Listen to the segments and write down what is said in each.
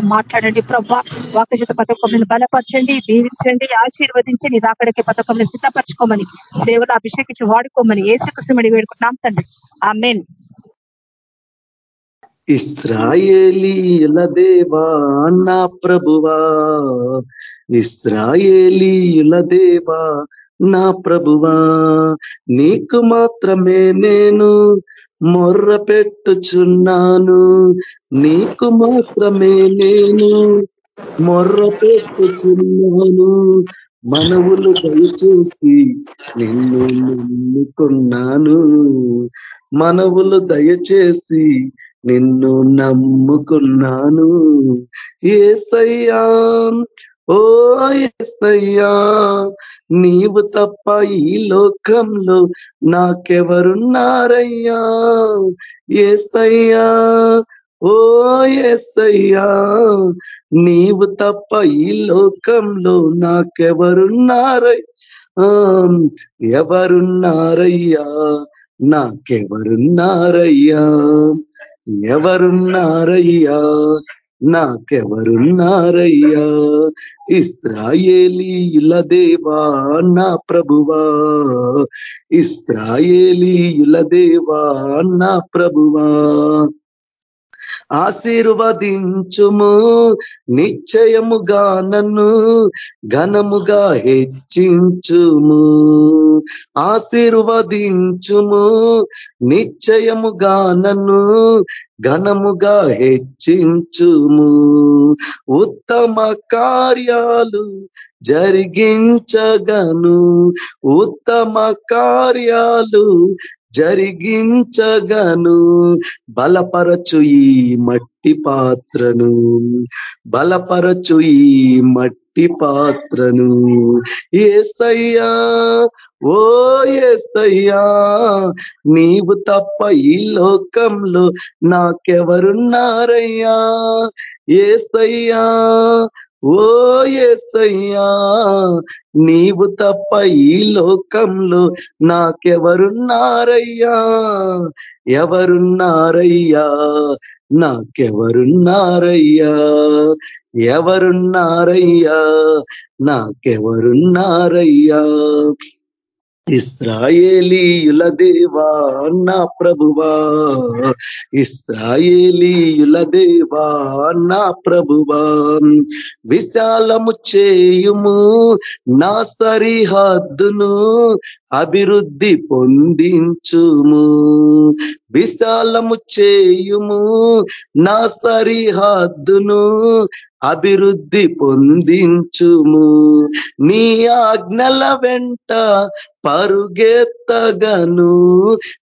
మాట్లాడండి. ప్రభా వాక్య చేత పథకం బలపరచండి దీవించండి ఆశీర్వదించండి రాకడికి పథకం సిద్ధపరచుకోమని సేవలు అభిషేకించి వాడుకోమని ఏసుకుసమడి వేడుకుంటున్నాం తండ్రి. ఆ మెయిన్ ఇస్రాయేలీల దేవా నా ప్రభువా. ఇస్రాయేలీల దేవా నా ప్రభువా. నీకు మాత్రమే నేను మొర్ర పెట్టుచున్నాను నీకు మాత్రమే నేను మొర్ర పెట్టుచున్నాను మనవులు దయచేసి నిన్ను నమ్ముకున్నాను. మనవులు దయచేసి నిన్ను నమ్ముకున్నాను. ఏసయ్యా ఓ ఎస్తయ్యా నీవు తప్ప ఈ లోకంలో నాకెవరున్నారయ్యా? ఏస్తయ్యా ఓ ఎస్తయ్యా నీవు తప్ప ఈ లోకంలో నాకెవరున్నారయ్యా ఎవరున్నారయ్యా? నాకెవరున్నారయ్యా? ఎవరున్నారయ్యా? నాకెవరున్నారయ్యా? ఇస్రాయేలీయుల దేవా నా ప్రభువా. ఇస్రాయేలీయుల దేవా నా ప్రభువా. ఆశీర్వదించుము. నిశ్చయముగా నన్ను ఘనముగా హెచ్చించుము. ఆశీర్వదించుము. నిశ్చయముగా నన్ను ఘనముగా హెచ్చించుము. ఉత్తమ కార్యాలు జరిగించగను. ఉత్తమ కార్యాలు జరిగించగను. బలపరచు ఈ మట్టి పాత్రను. బలపరచు ఈ మట్టి పాత్రను. ఏస్తయ్యా ఓ ఏస్తయ్యా నీవు తప్ప ఈ లోకంలో నాకెవరున్నారయ్యా? ఏస్తయ్యా ఓ ఏస్తయ్యా నీవు తప్ప ఈ లోకంలో నాకెవరున్నారయ్యా? ఎవరున్నారయ్యా? నాకెవరున్నారయ్యా? ఎవరున్నారయ్యా? నాకెవరున్నారయ్యా? ఇస్రాయేలీయుల దేవా నా ప్రభువా. ఇస్రాయేలీయుల దేవా నా ప్రభువా. విశాలము చేయుము నా సరిహద్దును అభివృద్ధి పొందించుము. విశాలము చేయుము నా సరిహద్దును అభివృద్ధి పొందించుము. నీ ఆజ్ఞల వెంట పరుగెత్తగను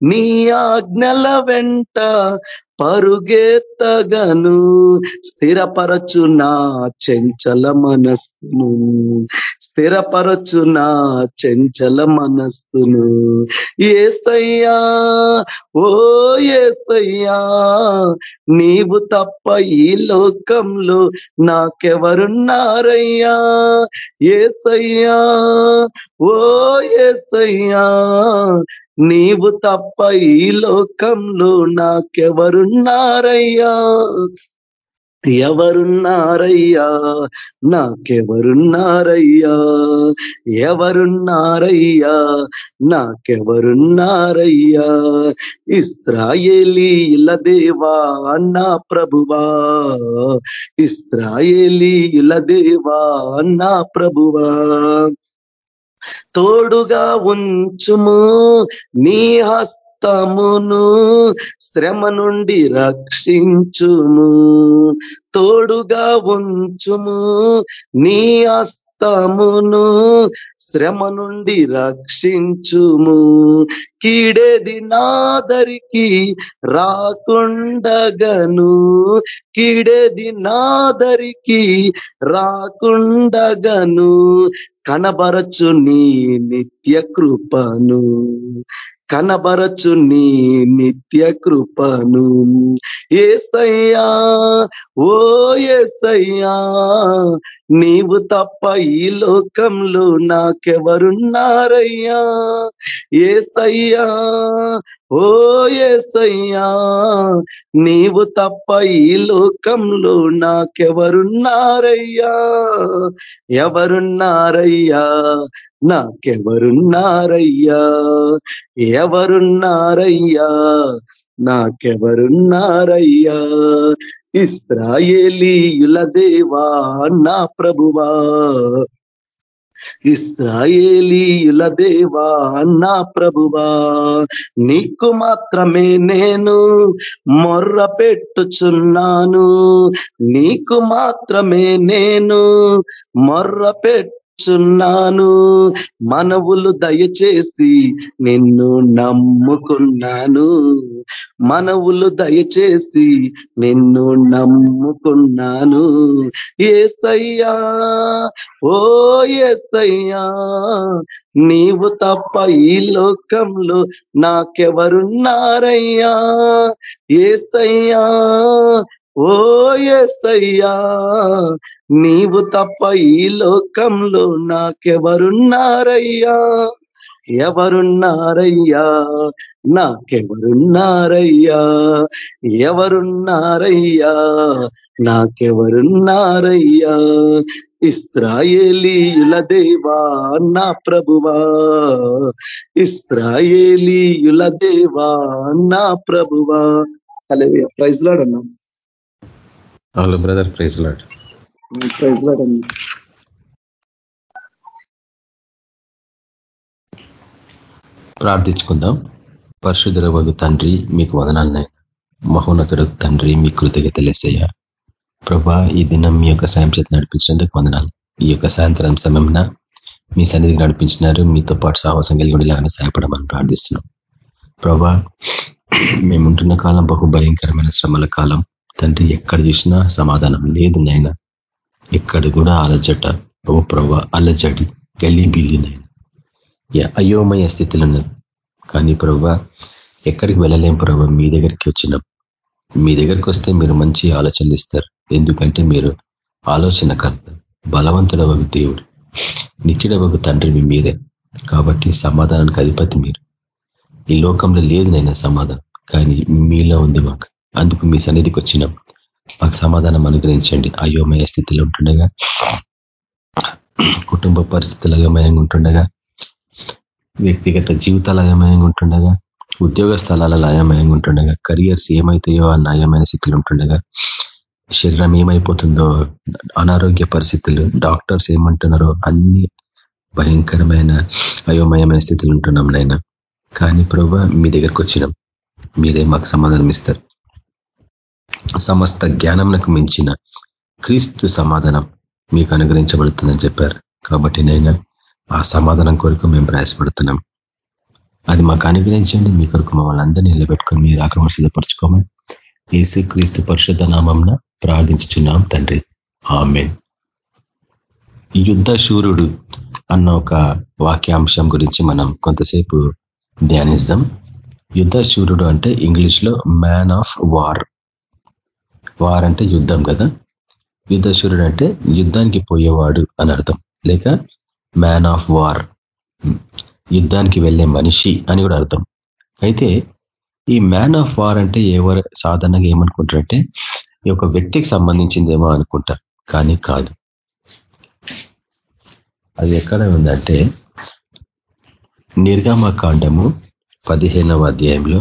నీ ఆజ్ఞల వెంట పరుగెత్తగను. స్థిరపరచు నా చెంచల మనస్సును స్థిరపరచు నా చెంచల మనస్సును. ఏస్తయ్యా ఓ ఏస్తయ్యా నీవు తప్ప ఈ లోకంలో నాకెవరున్నారయ్యా? ఏస్తయ్యా ఓ ఏస్తయ్యా నీవు తప్ప ఈ లోకంలో నాకెవరున్నారయ్యా? ఎవరున్నారయ్యా? నాకెవరున్నారయ్యా? ఎవరున్నారయ్యా? నాకెవరున్నారయ్యా? ఇస్రాయేలీల దేవా నా ప్రభువా. ఇస్రాయేలీల దేవా నా ప్రభువా. తోడుగా ఉంచుము నీ హస్త హస్తమును శ్రమ నుండి రక్షించుము. తోడుగా ఉంచుము. నీ అస్తమును శ్రమ నుండి రక్షించుము. కీడేది నాదరికి రాకుండగను. కీడేది నాదరికి రాకుండగను. కనబరచు నీ నిత్య కృపను. కనబరచు నీ నిత్య కృపను. ఏస్తయ్యా ఓ ఏస్తయ్యా నీవు తప్ప ఈ లోకంలో నాకెవరున్నారయ్యా? ఏస్తయ్యా ఓ ఏసయ్యా నీవు తప్ప ఈ లోకంలో నాకెవరున్నారయ్యా? ఎవరున్నారయ్యా? నాకెవరున్నారయ్యా? ఎవరున్నారయ్యా? నాకెవరున్నారయ్యా? ఇస్రాయేలీయుల దేవా నా ప్రభువా. ఇస్రాయేలీయుల దేవా అన్నా ప్రభువా నీకు మాత్రమే నేను మొర్ర పెట్టుచున్నాను. నీకు మాత్రమే నేను మొర్ర పెట్టుచున్నాను మనవులు దయచేసి నిన్ను నమ్ముకున్నాను. మనవులు దయచేసి నిన్ను నమ్ముకున్నాను. ఏసయ్యా ఓ ఏసయ్యా నీవు తప్ప ఈ లోకంలో నాకెవరున్నారయ్యా? ఏసయ్యా ఓ ఏసయ్యా నీవు తప్ప ఈ లోకంలో నాకెవరున్నారయ్యా? ఎవరున్నారయ్యా? నాకెవరున్నారయ్యా? ఎవరున్నారయ్యా? నాకెవరున్నారయ్యా? ఇస్రాయేలీయుల దేవా నా ప్రభువా. ఇస్రాయేలీయుల దేవా నా ప్రభువా. అలే praise లాడన్నా hello brother praise Lord praise Lord అన్నా. ప్రార్థించుకుందాం. పరిశుద్ధ వగు తండ్రి మీకు వదనాలనే మహోన్నతుడు తండ్రి మీ కృతజ్ఞత లేసయ్యా ప్రభా ఈ దినం మీ యొక్క సాయం చేతి నడిపించినందుకు వందనాలు. ఈ యొక్క సాయంత్రం సమయంన మీ సన్నిధికి నడిపించినారు. మీతో పాటు సాహసం కలిగి ఉండేలాగా సహాయపడమని ప్రార్థిస్తున్నాం. ప్రభా మేముంటున్న కాలం బహు భయంకరమైన శ్రమల కాలం. తండ్రి ఎక్కడ చూసినా సమాధానం లేదు నైనా ఎక్కడ కూడా అలజట ఓ ప్రభా అలజడి గల్లీబిల్లి నైనా అయోమయ స్థితిలో ఉన్నది కానీ ప్రభా ఎక్కడికి వెళ్ళలేం ప్రభావ మీ దగ్గరికి వచ్చినాం. మీ దగ్గరికి వస్తే మీరు మంచి ఆలోచనలు ఇస్తారు. ఎందుకంటే మీరు ఆలోచనకర్త బలవంతుడవగు దేవుడు. నిత్యుడవగు తండ్రి మీరే. కాబట్టి సమాధానానికి అధిపతి మీరు. ఈ లోకంలో లేదు నైనా సమాధానం. కానీ మీలో ఉంది మాకు. అందుకు మీ సన్నిధికి వచ్చినాం మాకు సమాధానం అనుగ్రహించండి. అయోమయ స్థితిలో ఉంటుండగా కుటుంబ పరిస్థితులు అయోమయంగా ఉంటుండగా వ్యక్తిగత జీవితాలు అయోమయంగా ఉంటుండగా ఉద్యోగ స్థలాలలో అయోమయంగా ఉంటుండగా కెరియర్స్ ఏమైతాయో అన్న అయోమైన స్థితిలో ఉంటుండగా శరీరం ఏమైపోతుందో అనారోగ్య పరిస్థితులు డాక్టర్స్ ఏమంటున్నారో అన్ని భయంకరమైన అయోమయమైన స్థితిలో ఉంటున్నాం నాయన. కానీ ప్రభు మీ దగ్గరకు వచ్చినాం. మీరే మాకు సమాధానం ఇస్తారు. సమస్త జ్ఞానంకు మించిన క్రీస్తు సమాధానం మీకు అనుగ్రహించబడుతుందని చెప్పారు. కాబట్టి నైనా ఆ సమాధానం కొరకు మేము ప్రయాసపడుతున్నాం. అది మాకు అనుగ్రహించండి. మీ కొరకు మమ్మల్ని అందరినీ నిలబెట్టుకొని మీరు ఆక్రమణ సిద్ధపరచుకోమని యేసు క్రీస్తు పరిశుద్ధ నామంన ప్రార్థించుచున్నాం తండ్రి. ఆమెన్. యుద్ధ శూరుడు అన్న ఒక వాక్యాంశం గురించి మనం కొంతసేపు ధ్యానిస్తాం యుద్ధ శూరుడు అంటే ఇంగ్లీష్లో మ్యాన్ ఆఫ్ వార్ వార్ అంటే యుద్ధం కదా? యుద్ధశూరుడు అంటే యుద్ధానికి పోయేవాడు అని అర్థం. లేక మ్యాన్ ఆఫ్ వార్ యుద్ధానికి వెళ్ళే మనిషి అని కూడా అర్థం. అయితే ఈ మ్యాన్ ఆఫ్ వార్ అంటే ఎవరు సాధారణంగా ఏమనుకుంటారంటే ఈ యొక్క వ్యక్తికి సంబంధించిందేమో అనుకుంటారు కానీ కాదు. అది ఎక్కడ ఉందంటే నిర్గమకాండము పదిహేనవ అధ్యాయంలో.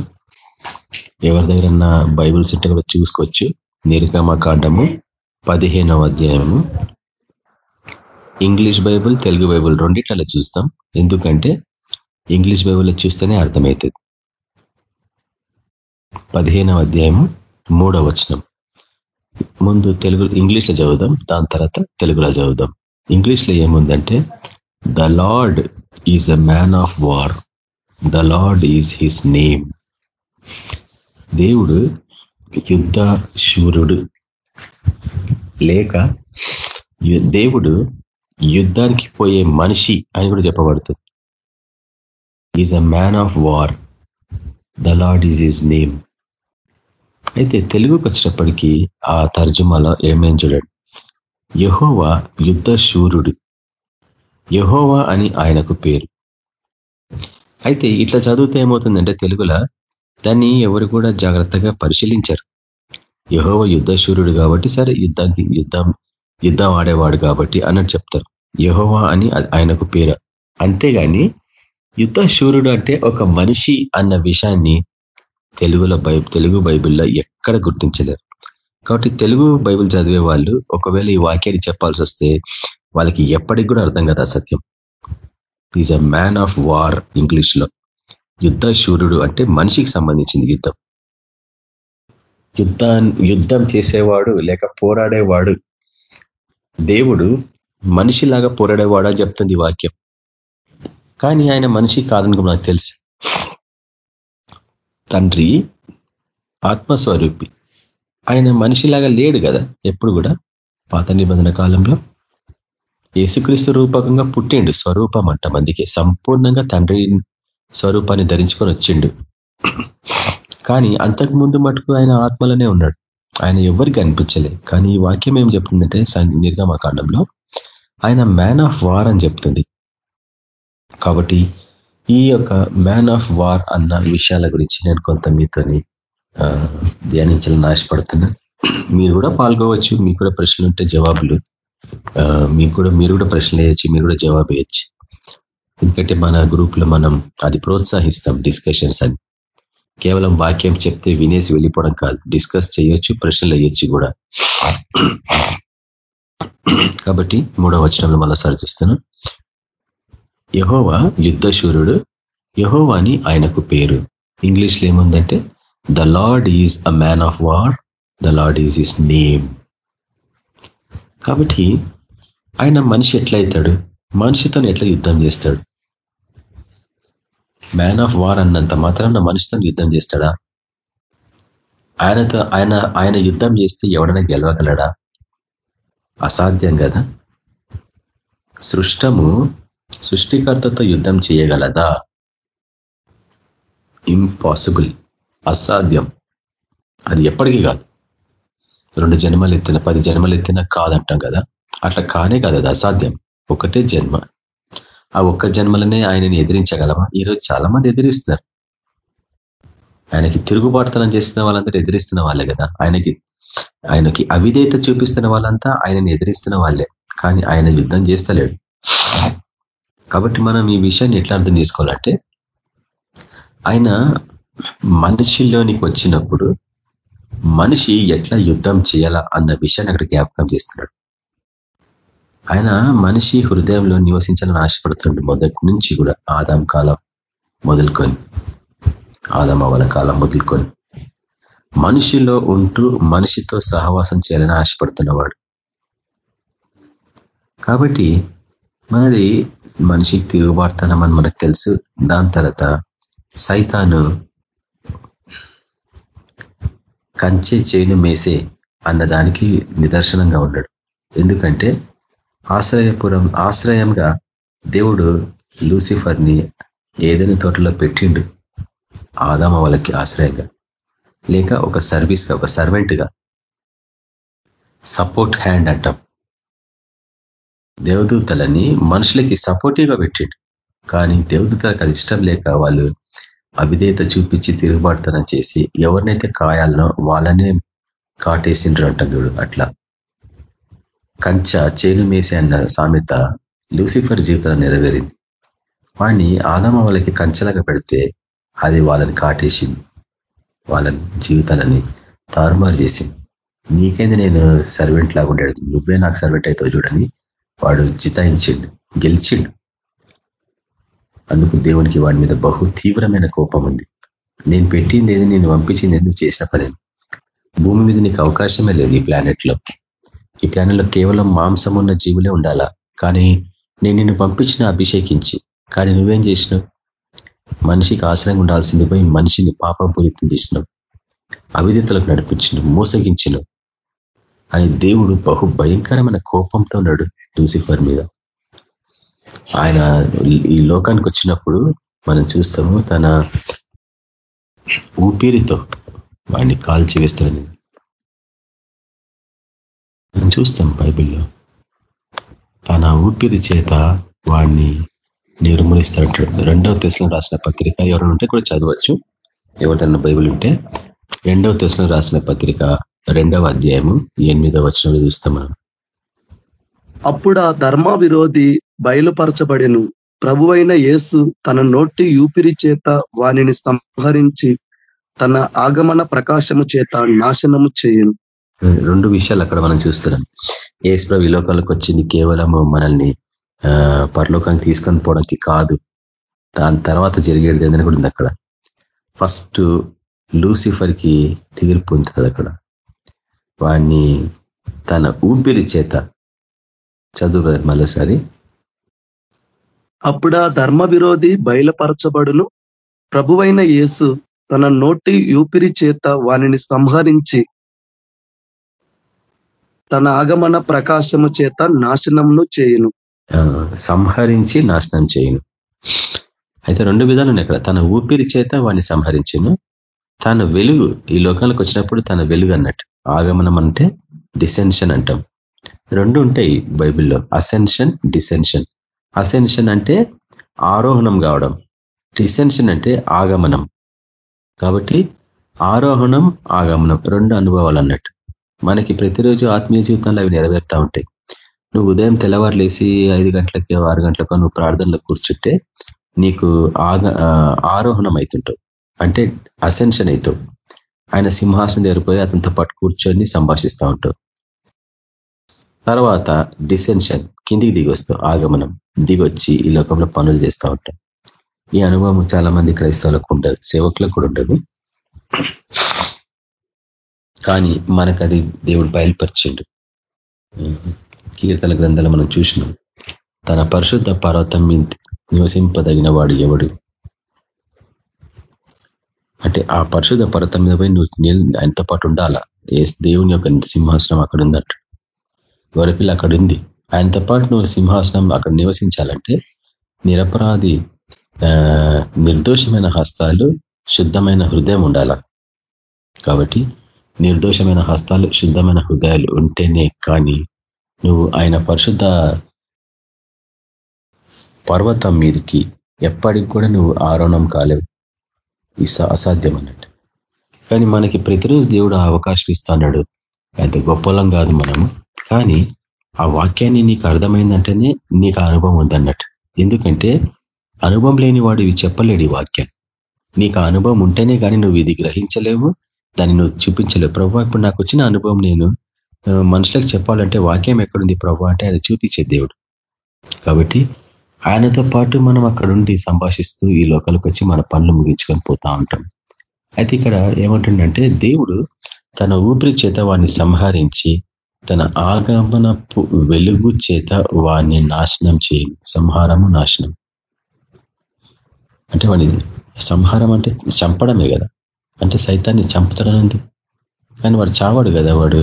ఎవరి దగ్గర బైబిల్స్ ఉంటే కూడా చూసుకోవచ్చు. నిర్గమకాండము పదిహేనవ అధ్యాయము. ఇంగ్లీష్ బైబుల్ తెలుగు బైబుల్ రెండిట్లలో చూస్తాం. ఎందుకంటే ఇంగ్లీష్ బైబుల్లో చూస్తేనే అర్థమవుతుంది. పదిహేనవ అధ్యాయము మూడవ వచనం. ముందు తెలుగు ఇంగ్లీష్లో చదువుదాం దాని తర్వాత తెలుగులో చదువుదాం. ఇంగ్లీష్లో ఏముందంటే the Lord is a man of war the Lord is his name దేవుడు యుద్ధ శూరుడు. లేక దేవుడు యుద్ధానికి పోయే మనిషి అని కూడా చెప్పబడుతుంది. Is a man of war the Lord is is name అయితే తెలుగుకి వచ్చినప్పటికీ ఆ తర్జుమాలో ఏమేం చూడండి. యహోవా యుద్ధ శూరుడు. యహోవా అని ఆయనకు పేరు. అయితే ఇట్లా చదివితే ఏమవుతుందంటే తెలుగులో దాన్ని ఎవరు కూడా జాగ్రత్తగా పరిశీలించారు. యహోవ యుద్ధశూరుడు కాబట్టి సరే యుద్ధానికి యుద్ధం యుద్ధం ఆడేవాడు కాబట్టి అన్నట్టు చెప్తారు. యహోవా అని ఆయనకు పేరు. అంతేగాని యుద్ధశూరుడు అంటే ఒక మనిషి అన్న విషయాన్ని తెలుగులో బై తెలుగు బైబిల్లో ఎక్కడ గుర్తించలేరు. కాబట్టి తెలుగు బైబిల్ చదివే వాళ్ళు ఒకవేళ ఈ వాక్యాన్ని చెప్పాల్సి వస్తే వాళ్ళకి ఎప్పటికి కూడా అర్థం కదా సత్యం. Is a man of war ఇంగ్లీష్లో. యుద్ధ శూరుడు అంటే మనిషికి సంబంధించింది యుద్ధం. యుద్ధ యుద్ధం చేసేవాడు లేక పోరాడేవాడు దేవుడు మనిషిలాగా పోరాడేవాడు అని చెప్తుంది వాక్యం. కానీ ఆయన మనిషి కాదని నాకు తెలుసు. తండ్రి ఆత్మస్వరూపి. ఆయన మనిషిలాగా లేడు కదా ఎప్పుడు కూడా? పాత నిబంధన కాలంలో. యేసుక్రీస్తు రూపకంగా పుట్టిండు స్వరూపం అంట మందికి. సంపూర్ణంగా తండ్రి స్వరూపాన్ని ధరించుకొని వచ్చిండు. కానీ అంతకు ముందు మటుకు ఆయన ఆత్మలోనే ఉన్నాడు. ఆయన ఎవరికి అనిపించలే. కానీ ఈ వాక్యం ఏం చెప్తుందంటే నిర్గమకాండంలో ఆయన మ్యాన్ ఆఫ్ వార్ అని చెప్తుంది. కాబట్టి ఈ యొక్క మ్యాన్ ఆఫ్ వార్ అన్న విషయాల గురించి నేను కొంత మీతోని ధ్యానించాలని ఆశపడుతున్నా. మీరు కూడా పాల్గొవచ్చు మీకు కూడా ప్రశ్నలు ఉంటే జవాబులు. మీకు కూడా మీరు కూడా ప్రశ్నలు వేయచ్చు మీరు కూడా జవాబు వేయచ్చు. ఎందుకంటే మన గ్రూప్లో మనం అది ప్రోత్సహిస్తాం డిస్కషన్స్ అని. కేవలం వాక్యం చెప్తే వినేసి వెళ్ళిపోవడం కాదు డిస్కస్ చేయొచ్చు ప్రశ్నలు వేయొచ్చు కూడా. కాబట్టి మూడవ వచనంలో మరోసారి చూస్తాను. యహోవా యుద్ధశూరుడు యహోవా అని ఆయనకు పేరు. ఇంగ్లీష్లో ఏముందంటే the Lord is a man of war the Lord is his name కాబట్టి ఆయన మనిషి ఎట్లయితాడు మనిషితో ఎట్లా యుద్ధం చేస్తాడు? మ్యాన్ ఆఫ్ వార్ అన్నంత మాత్రాన మనిషితో యుద్ధం చేస్తాడా? ఆయనతో ఆయన ఆయన యుద్ధం చేస్తే ఎవడైనా గెలవగలడా? అసాధ్యం కదా? సృష్టము సృష్టికర్తతో యుద్ధం చేయగలదా? ఇంపాసిబుల్ అసాధ్యం. అది ఎప్పటికీ కాదు. రెండు జన్మలు ఎత్తిన పది జన్మలు ఎత్తిన కాదంటాం కదా? అట్లా కానే కాదు అది అసాధ్యం. ఒకటే జన్మ. ఆ ఒక్క జన్మలనే ఆయనని ఎదిరించగలమా? ఈరోజు చాలా మంది ఎదిరిస్తున్నారు. ఆయనకి తిరుగుబాటుతనం చేస్తున్న వాళ్ళందరూ ఎదిరిస్తున్న వాళ్ళే కదా. ఆయనకి ఆయనకి అవిధేయత చూపిస్తున్న వాళ్ళంతా ఆయనని ఎదిరిస్తున్న వాళ్ళే. కానీ ఆయన యుద్ధం చేస్తలేడు. కాబట్టి మనం ఈ విషయాన్ని ఎట్లా అర్థం చేసుకోవాలంటే ఆయన మనిషిలోనికి వచ్చినప్పుడు మనిషి ఎట్లా యుద్ధం చేయాలా అన్న విషయాన్ని అక్కడ జ్ఞాపకం చేస్తున్నాడు. ఆయన మనిషి హృదయంలో నివసించాలని ఆశపడుతుండే మొదటి నుంచి కూడా ఆదాం కాలం మొదలుకొని ఆదాం కాలం మొదలుకొని మనిషిలో ఉంటూ మనిషితో సహవాసం చేయాలని ఆశపడుతున్నవాడు. కాబట్టి మనది మనిషికి తిరుగుబాటుతనం మనకు తెలుసు. దాని తర్వాత సైతాను కంచె చేను మేసే అన్నదానికి నిదర్శనంగా ఉన్నాడు. ఎందుకంటే ఆశ్రయపురం ఆశ్రయంగా దేవుడు లూసిఫర్ని ఏదైనా తోటలో పెట్టిండు. ఆదామ వాళ్ళకి ఆశ్రయంగా. లేక ఒక సర్వీస్గా ఒక సర్వెంట్గా. సపోర్ట్ హ్యాండ్ అంటాం. దేవదూతలని మనుషులకి సపోర్టివ్గా పెట్టిండు. కానీ దేవదూతలకు అది ఇష్టం లేక వాళ్ళు అవిధేయత చూపించి తిరుగుబాటుతనం చేసి ఎవరినైతే కాయాలనో వాళ్ళనే కాటేసిండ్రు అంటాం చూడు అట్లా. కంచ చేను మేసే అన్న సామెత లూసిఫర్ జీవితంలో నెరవేరింది. వాడిని ఆదమ వాళ్ళకి కంచెలాగా పెడితే అది వాళ్ళని కాటేసింది. వాళ్ళ జీవితాలని తారుమారు చేసింది. నీకైంది నేను సర్వెంట్ లాగా ఉండేది? నువ్వే నాకు సర్వెంట్ అవుతావు చూడని వాడు జితాయించిండు గెలిచిండు. అందుకు దేవునికి వాడి మీద బహు తీవ్రమైన కోపం ఉంది. నేను పెట్టింది ఏది నేను పంపించింది ఎందుకు చేసిన పని? భూమి మీద నీకు అవకాశమే లేదు ఈ ప్లానెట్లో. ఈ ప్లానెట్లో కేవలం మాంసం ఉన్న జీవులే ఉండాలా? కానీ నేను నిన్ను పంపించిన అభిషేకించి. కానీ నువ్వేం చేసినావు? మనిషికి ఆశ్రయంగా ఉండాల్సింది పోయి మనిషిని పాపపూరితం చేసినావు. అవిధితలకు నడిపించిన మోసగించిన అని దేవుడు బహు భయంకరమైన కోపంతో ఉన్నాడు లూసిఫర్ మీద. ఆయన ఈ లోకానికి వచ్చినప్పుడు మనం చూస్తాము తన ఊపిరితో వాడిని కాల్చి వేస్తాడని చూస్తాం బైబిల్లో. తన ఊపిరి చేత వాడిని నిర్మూలిస్తాడు రెండవ తెశలో రాసిన పత్రిక ఎవరైనా ఉంటే కూడా చదవచ్చు. ఎవరిదన్నా బైబిల్ ఉంటే. రెండవ తెశలో రాసిన పత్రిక రెండవ అధ్యాయము ఎనిమిదవ వచనంలో చూస్తాం మనం. అప్పుడు ఆ ధర్మ విరోధి బయలుపరచబడెను. ప్రభువైన యేసు తన నోటి యూపిరి చేత వానిని సంహరించి తన ఆగమన ప్రకాశము చేత నాశనము చేయను. రెండు విషయాలు అక్కడ మనం చూస్తున్నాం. ఏసుప్రభు ఈ లోకాలకు వచ్చింది కేవలము మనల్ని పరలోకానికి తీసుకొని పోవడానికి కాదు. దాని తర్వాత జరిగేది ఏదైనా కూడా ఉంది అక్కడ. ఫస్ట్ లూసిఫర్కి తీర్పు ఉంది కదా అక్కడ. వాడిని తన ఊపిరి చేత చదువు మరోసారి. అప్పుడు ఆ ధర్మ విరోధి బయలుపరచబడును. ప్రభువైన యేసు తన నోటి యూపిరి చేత వానిని సంహరించి తన ఆగమన ప్రకాశము చేత నాశనమును చేయను. సంహరించి నాశనం చేయను. అయితే రెండు విధాలు ఉన్నాయి ఇక్కడ. తన ఊపిరి చేత వాడిని సంహరించను. తన వెలుగు ఈ లోకాలకు వచ్చినప్పుడు తన వెలుగు అన్నట్టు. ఆగమనం అంటే డిసెన్షన్ అంటాం. రెండు ఉంటాయి బైబిల్లో. అసెన్షన్ డిసెన్షన్ అసెన్షన్ అంటే ఆరోహణం కావడం. డిసెన్షన్ అంటే ఆగమనం. కాబట్టి ఆరోహణం ఆగమనం రెండు అనుభవాలు అన్నట్టు. మనకి ప్రతిరోజు ఆత్మీయ జీవితంలో అవి నెరవేరుతా ఉంటాయి. నువ్వు ఉదయం తెల్లవారులేసి ఐదు గంటలకి ఆరు గంటలకు నువ్వు ప్రార్థనలో కూర్చుంటే నీకు ఆగ ఆరోహణం అవుతుంటావు అంటే అసెన్షన్ అవుతావు ఆయన సింహాసనం జరిగిపోయి అతనితో పాటు కూర్చొని సంభాషిస్తూ ఉంటావు. తర్వాత డిసెన్షన్ కిందికి దిగొస్తావు ఆగమనం. దిగొచ్చి ఈ లోకంలో పనులు చేస్తూ ఉంటాం ఈ అనుభవం చాలా మంది క్రైస్తవులకు ఉండదు సేవకులకు కూడా ఉండదు. కానీ మనకది అది దేవుడు బయలుపరిచిండు. కీర్తన గ్రంథాలు మనం చూసినాం. తన పరిశుద్ధ పర్వతం నివసింపదగిన వాడు ఎవడు? అంటే ఆ పరిశుద్ధ పర్వతం మీద పోయి నువ్వు ఆయనతో పాటు ఉండాలా? ఏ దేవుని యొక్క సింహాసనం అక్కడ ఉందట. గొరపిల్ల అక్కడ ఉంది? ఆయనతో పాటు నువ్వు సింహాసనం అక్కడ నివసించాలంటే నిరపరాధి నిర్దోషమైన హస్తాలు శుద్ధమైన హృదయం ఉండాల? కాబట్టి నిర్దోషమైన హస్తాలు శుద్ధమైన హృదయాలు ఉంటేనే కానీ నువ్వు ఆయన పరిశుద్ధ పర్వతం మీదకి ఎప్పటికి కూడా నువ్వు ఆరోణం కాలేవు. ఈ అసాధ్యం అన్నట్టు కానీ మనకి ప్రతిరోజు దేవుడు అవకాశం ఇస్తున్నాడు. పెద్ద గొప్పలం కాదు మనము. కానీ ఆ వాక్యాన్ని నీకు అర్థమైందంటేనే నీకు అనుభవం ఉందన్నట్టు. ఎందుకంటే అనుభవం లేని వాడు ఇవి చెప్పలేడు ఈ వాక్యం నీకు అనుభవం ఉంటేనే కానీ నువ్వు ఇది గ్రహించలేవు దాన్ని నువ్వు చూపించలేవు. ప్రభు ఇప్పుడు నాకు వచ్చిన అనుభవం నేను మనుషులకు చెప్పాలంటే వాక్యం ఎక్కడుంది ప్రభు అంటే ఆయన చూపించే దేవుడు. కాబట్టి ఆయనతో పాటు మనం అక్కడ ఉండి సంభాషిస్తూ ఈ లోకాలకు వచ్చి మన పనులు ముగించుకొని పోతా ఉంటాం. అయితే ఇక్కడ ఏమంటుండంటే దేవుడు తన ఊపిరి చేత వాడిని సంహరించి తన ఆగమన వెలుగు చేత వాడిని నాశనం చేయండి సంహారము నాశనం. అంటే వాడిని సంహారం అంటే చంపడమే కదా. అంటే సైతాన్ని చంపుతాడనంది కానీ వాడు చావాడు కదా వాడు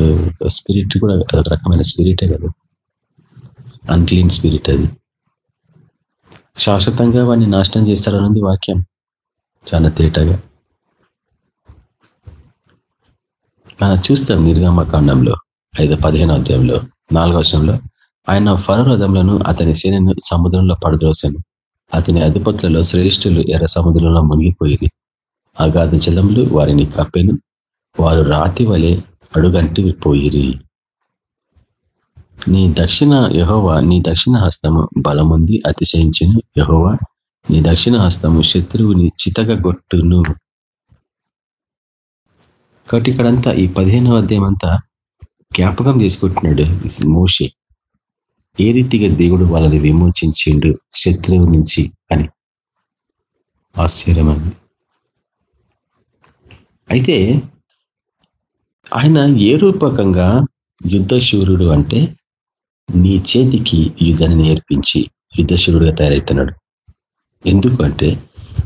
స్పిరిట్ కూడా అదొక రకమైన స్పిరిటే కదా. అన్క్లీన్ స్పిరిట్ అది. శాశ్వతంగా వాడిని నాశనం చేస్తాడనుంది వాక్యం. చాలా తేటగా. మనం చూస్తాం నిర్గమకాండంలో ఐదు పదిహేను అధ్యాయంలో నాలుగో వర్షంలో ఆయన ఫరరథంలను అతని సేనను సముద్రంలో పడద్రోశాను అతని అధిపతులలో శ్రేష్ఠులు ఎర్ర సముద్రంలో మునిగిపోయింది అగాధ జలములు వారిని కప్పెను. వారు రాతి వలె అడుగంటి పోయిరి. నీ దక్షిణ యహోవా నీ దక్షిణ హస్తము బలముంది అతిశయించిన యహోవా. నీ దక్షిణ హస్తము శత్రువుని చితగొట్టును కాబట్టి ఇక్కడంతా ఈ పదిహేనవ అధ్యాయం అంతా జ్ఞాపకం చేసుకుంటున్నాడు మోషే. ఏ రీతిగా దేవుడు వాళ్ళని విమోచించిండు శత్రువు నుంచి అని. ఆశ్చర్యమని అయితే ఆయన ఏ రూపకంగా యుద్ధశూరుడు అంటే నీ చేతికి యుద్ధాన్ని నేర్పించి యుద్ధశూరుడుగా తయారవుతున్నాడు ఎందుకంటే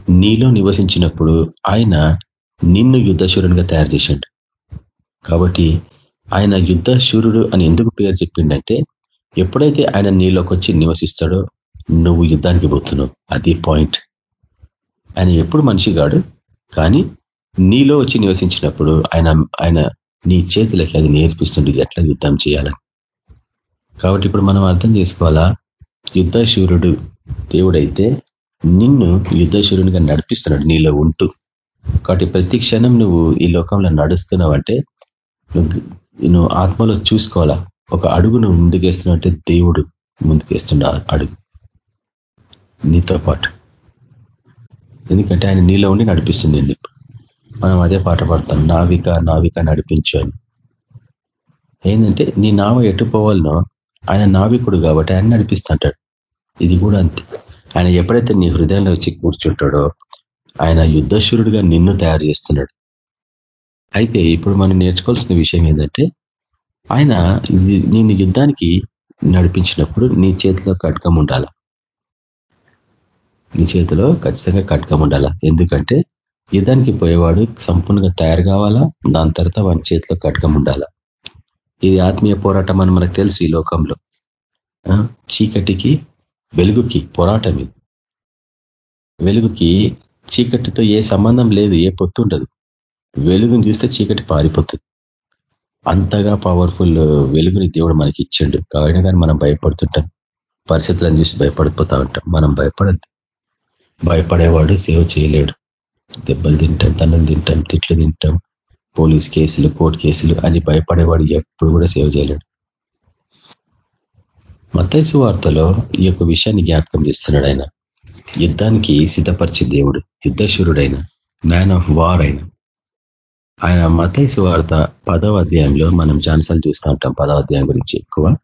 నీలో నివసించినప్పుడు ఆయన నిన్ను యుద్ధశూరునిగా తయారు చేశాడు. కాబట్టి ఆయన యుద్ధశూరుడు అని ఎందుకు పేరు చెప్పిండంటే ఎప్పుడైతే ఆయన నీలోకి వచ్చి నివసిస్తాడో నువ్వు యుద్ధానికి పోతున్నావు. అది పాయింట్. ఆయన ఎప్పుడు మనిషి కాడు కానీ నీలో వచ్చి నివసించినప్పుడు ఆయన ఆయన నీ చేతులకి అది నేర్పిస్తుండే ఎట్లా యుద్ధం చేయాలని కాబట్టి ఇప్పుడు మనం అర్థం చేసుకోవాలా? యుద్ధశూరుడు దేవుడైతే నిన్ను యుద్ధశూరునిగా నడిపిస్తున్నాడు నీలో ఉంటూ. కాబట్టి ప్రతి క్షణం నువ్వు ఈ లోకంలో నడుస్తున్నావంటే నువ్వు నువ్వు ఆత్మలో చూసుకోవాలా? ఒక అడుగు నువ్వు ముందుకేస్తున్నావంటే దేవుడు ముందుకేస్తున్న అడుగు. నీతో పాటు. ఎందుకంటే ఆయన నీలో ఉండి నడిపిస్తుంది మనం అదే పాట పాడతాం నావిక నావిక నడిపించు అని. ఏంటంటే నీ నావ ఎటు పోవాలనో ఆయన నావికుడు కాబట్టి ఆయన నడిపిస్తుంటాడు. ఇది కూడా అంతే. ఆయన ఎప్పుడైతే నీ హృదయంలో వచ్చి కూర్చుంటాడో ఆయన యుద్ధశూరుడిగా నిన్ను తయారు చేస్తున్నాడు. అయితే ఇప్పుడు మనం నేర్చుకోవాల్సిన విషయం ఏంటంటే ఆయన నేను యుద్ధానికి నడిపించినప్పుడు నీ చేతిలో కట్కం ఉండాల. నీ చేతిలో ఖచ్చితంగా కట్కం ఉండాల. ఎందుకంటే యుద్ధానికి పోయేవాడు సంపూర్ణంగా తయారు కావాలా? దాని తర్వాత వాని చేతిలో కట్కం ఉండాలా? ఇది ఆత్మీయ పోరాటం అని మనకు తెలుసు ఈ లోకంలో. చీకటికి వెలుగుకి పోరాటం ఇది. వెలుగుకి చీకటితో ఏ సంబంధం లేదు ఏ పొత్తు ఉండదు. వెలుగుని చూస్తే చీకటి పారిపోతుంది. అంతగా పవర్ఫుల్ వెలుగుని దేవుడు మనకి ఇచ్చిండు. కాబట్టి కానీ మనం భయపడుతుంటాం. పరిస్థితులను చూసి భయపడిపోతా ఉంటాం. మనం భయపడద్దు. భయపడేవాడు సేవ చేయలేడు. దెబ్బలు తింటాం దండం తింటాం తిట్లు తింటాం. పోలీస్ కేసులు కోర్టు కేసులు అని భయపడేవాడు ఎప్పుడు కూడా సేవ చేయలేడు. మతైసు వార్తలో ఈ యొక్క విషయాన్ని జ్ఞాపకం చేస్తున్నాడు ఆయన. యుద్ధానికి సిద్ధపరిచే దేవుడు యుద్ధశూరుడైన మ్యాన్ ఆఫ్ వార్ అయిన. ఆయన మతైసు వార్త పదవ అధ్యాయంలో మనం జాన్సాలు చూస్తూ ఉంటాం పదవ అధ్యాయం గురించి ఎక్కువ.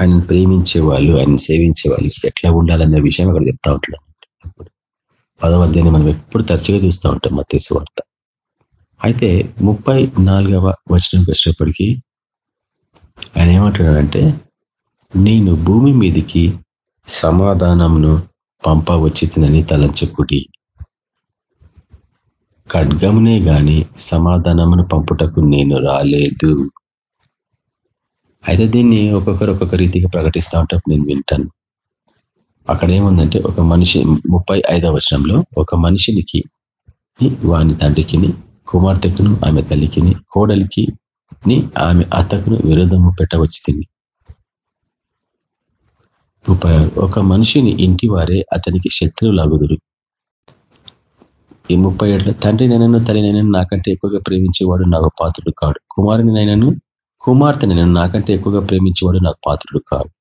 ఆయన ప్రేమించే వాళ్ళు ఆయన సేవించే వాళ్ళు ఎట్లా ఉండాలనే విషయం అక్కడ చెప్తా ఉంటాడు పదవ అధ్యాయం మనం ఎప్పుడు తరచుగా చూస్తూ ఉంటాం మతేసు వార్త. అయితే ముప్పై నాలుగవ వచనంకి వచ్చేప్పటికీ ఆయన ఏమంటున్నాడంటే నేను భూమి మీదికి సమాధానంను పంపవచ్చితినని తలంచుకుడి. ఖడ్గమునే గాని సమాధానమును పంపుటకు నేను రాలేదు. అయితే దీన్ని ఒక్కొక్కరు ఒక్కొక్క రీతిగా ప్రకటిస్తూ ఉంటే నేను వింటాను. అక్కడ ఏముందంటే ఒక మనిషి ముప్పై ఐదవ వచనంలో ఒక మనిషినికి వాని తండ్రికిని కుమార్తెకును ఆమె తల్లికిని కోడలికి ఆమె అతకును విరోధము పెట్టవచ్చింది ముప్పై ఒక మనిషిని ఇంటి వారే అతనికి శత్రువులాగుదురు. ఈ ముప్పై ఏళ్ళ తండ్రి తల్లినైనాను తల్లి నాకంటే ఎక్కువగా ప్రేమించేవాడు నాకు పాత్రుడు కాడు. కుమారుని నైనను కుమార్తె నాకంటే ఎక్కువగా ప్రేమించేవాడు నాకు పాత్రుడు కాడు.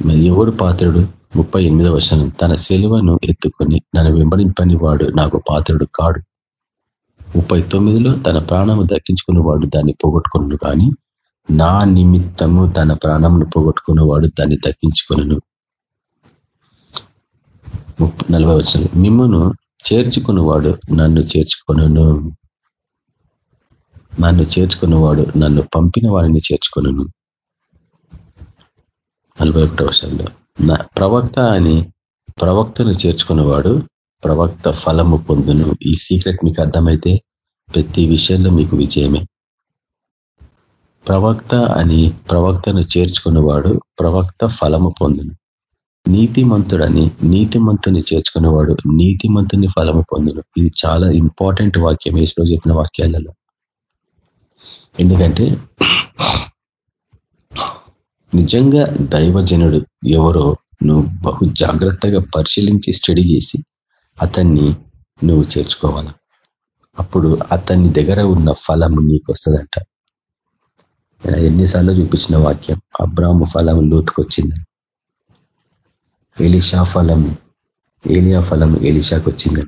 మరి ఎవడు పాత్రుడు ముప్పై ఎనిమిదవ వర్షం తన సెలవును ఎత్తుకొని నన్ను వెంబడింపని వాడు నాకు పాత్రుడు కాడు. ముప్పై తొమ్మిదిలో తన ప్రాణము దక్కించుకున్న వాడు దాన్ని పోగొట్టుకున్నాడు కానీ నా నిమిత్తము తన ప్రాణమును పోగొట్టుకున్నవాడు దాన్ని దక్కించుకును నలభై వచ్చిన మిమ్మను చేర్చుకున్నవాడు నన్ను చేర్చుకును నన్ను చేర్చుకున్నవాడు నన్ను పంపిన వాడిని చేర్చుకును నలభై ఒకటో ప్రవక్త అని ప్రవక్తను చేర్చుకున్నవాడు ప్రవక్త ఫలము పొందును. ఈ సీక్రెట్ మీకు అర్థమైతే ప్రతి విషయంలో మీకు విజయమే. ప్రవక్త అని ప్రవక్తను చేర్చుకున్నవాడు ప్రవక్త ఫలము పొందును. నీతిమంతుడని నీతిమంతుని చేర్చుకున్నవాడు నీతిమంతుని ఫలము పొందును. ఇది చాలా ఇంపార్టెంట్ వాక్యం. ఏసులో చెప్పిన వాక్యాలలో. ఎందుకంటే నిజంగా దైవజనుడు ఎవరో నువ్వు బహు జాగ్రత్తగా పరిశీలించి స్టడీ చేసి అతన్ని నువ్వు చేర్చుకోవాలి? అప్పుడు అతని దగ్గర ఉన్న ఫలము నీకు వస్తుందంట. ఎన్నిసార్లు చూపించిన వాక్యం? అబ్రాహ్మ ఫలం లోతుకొచ్చింది. ఎలిషా ఫలం ఏలియా ఫలం ఎలిషాకు వచ్చింది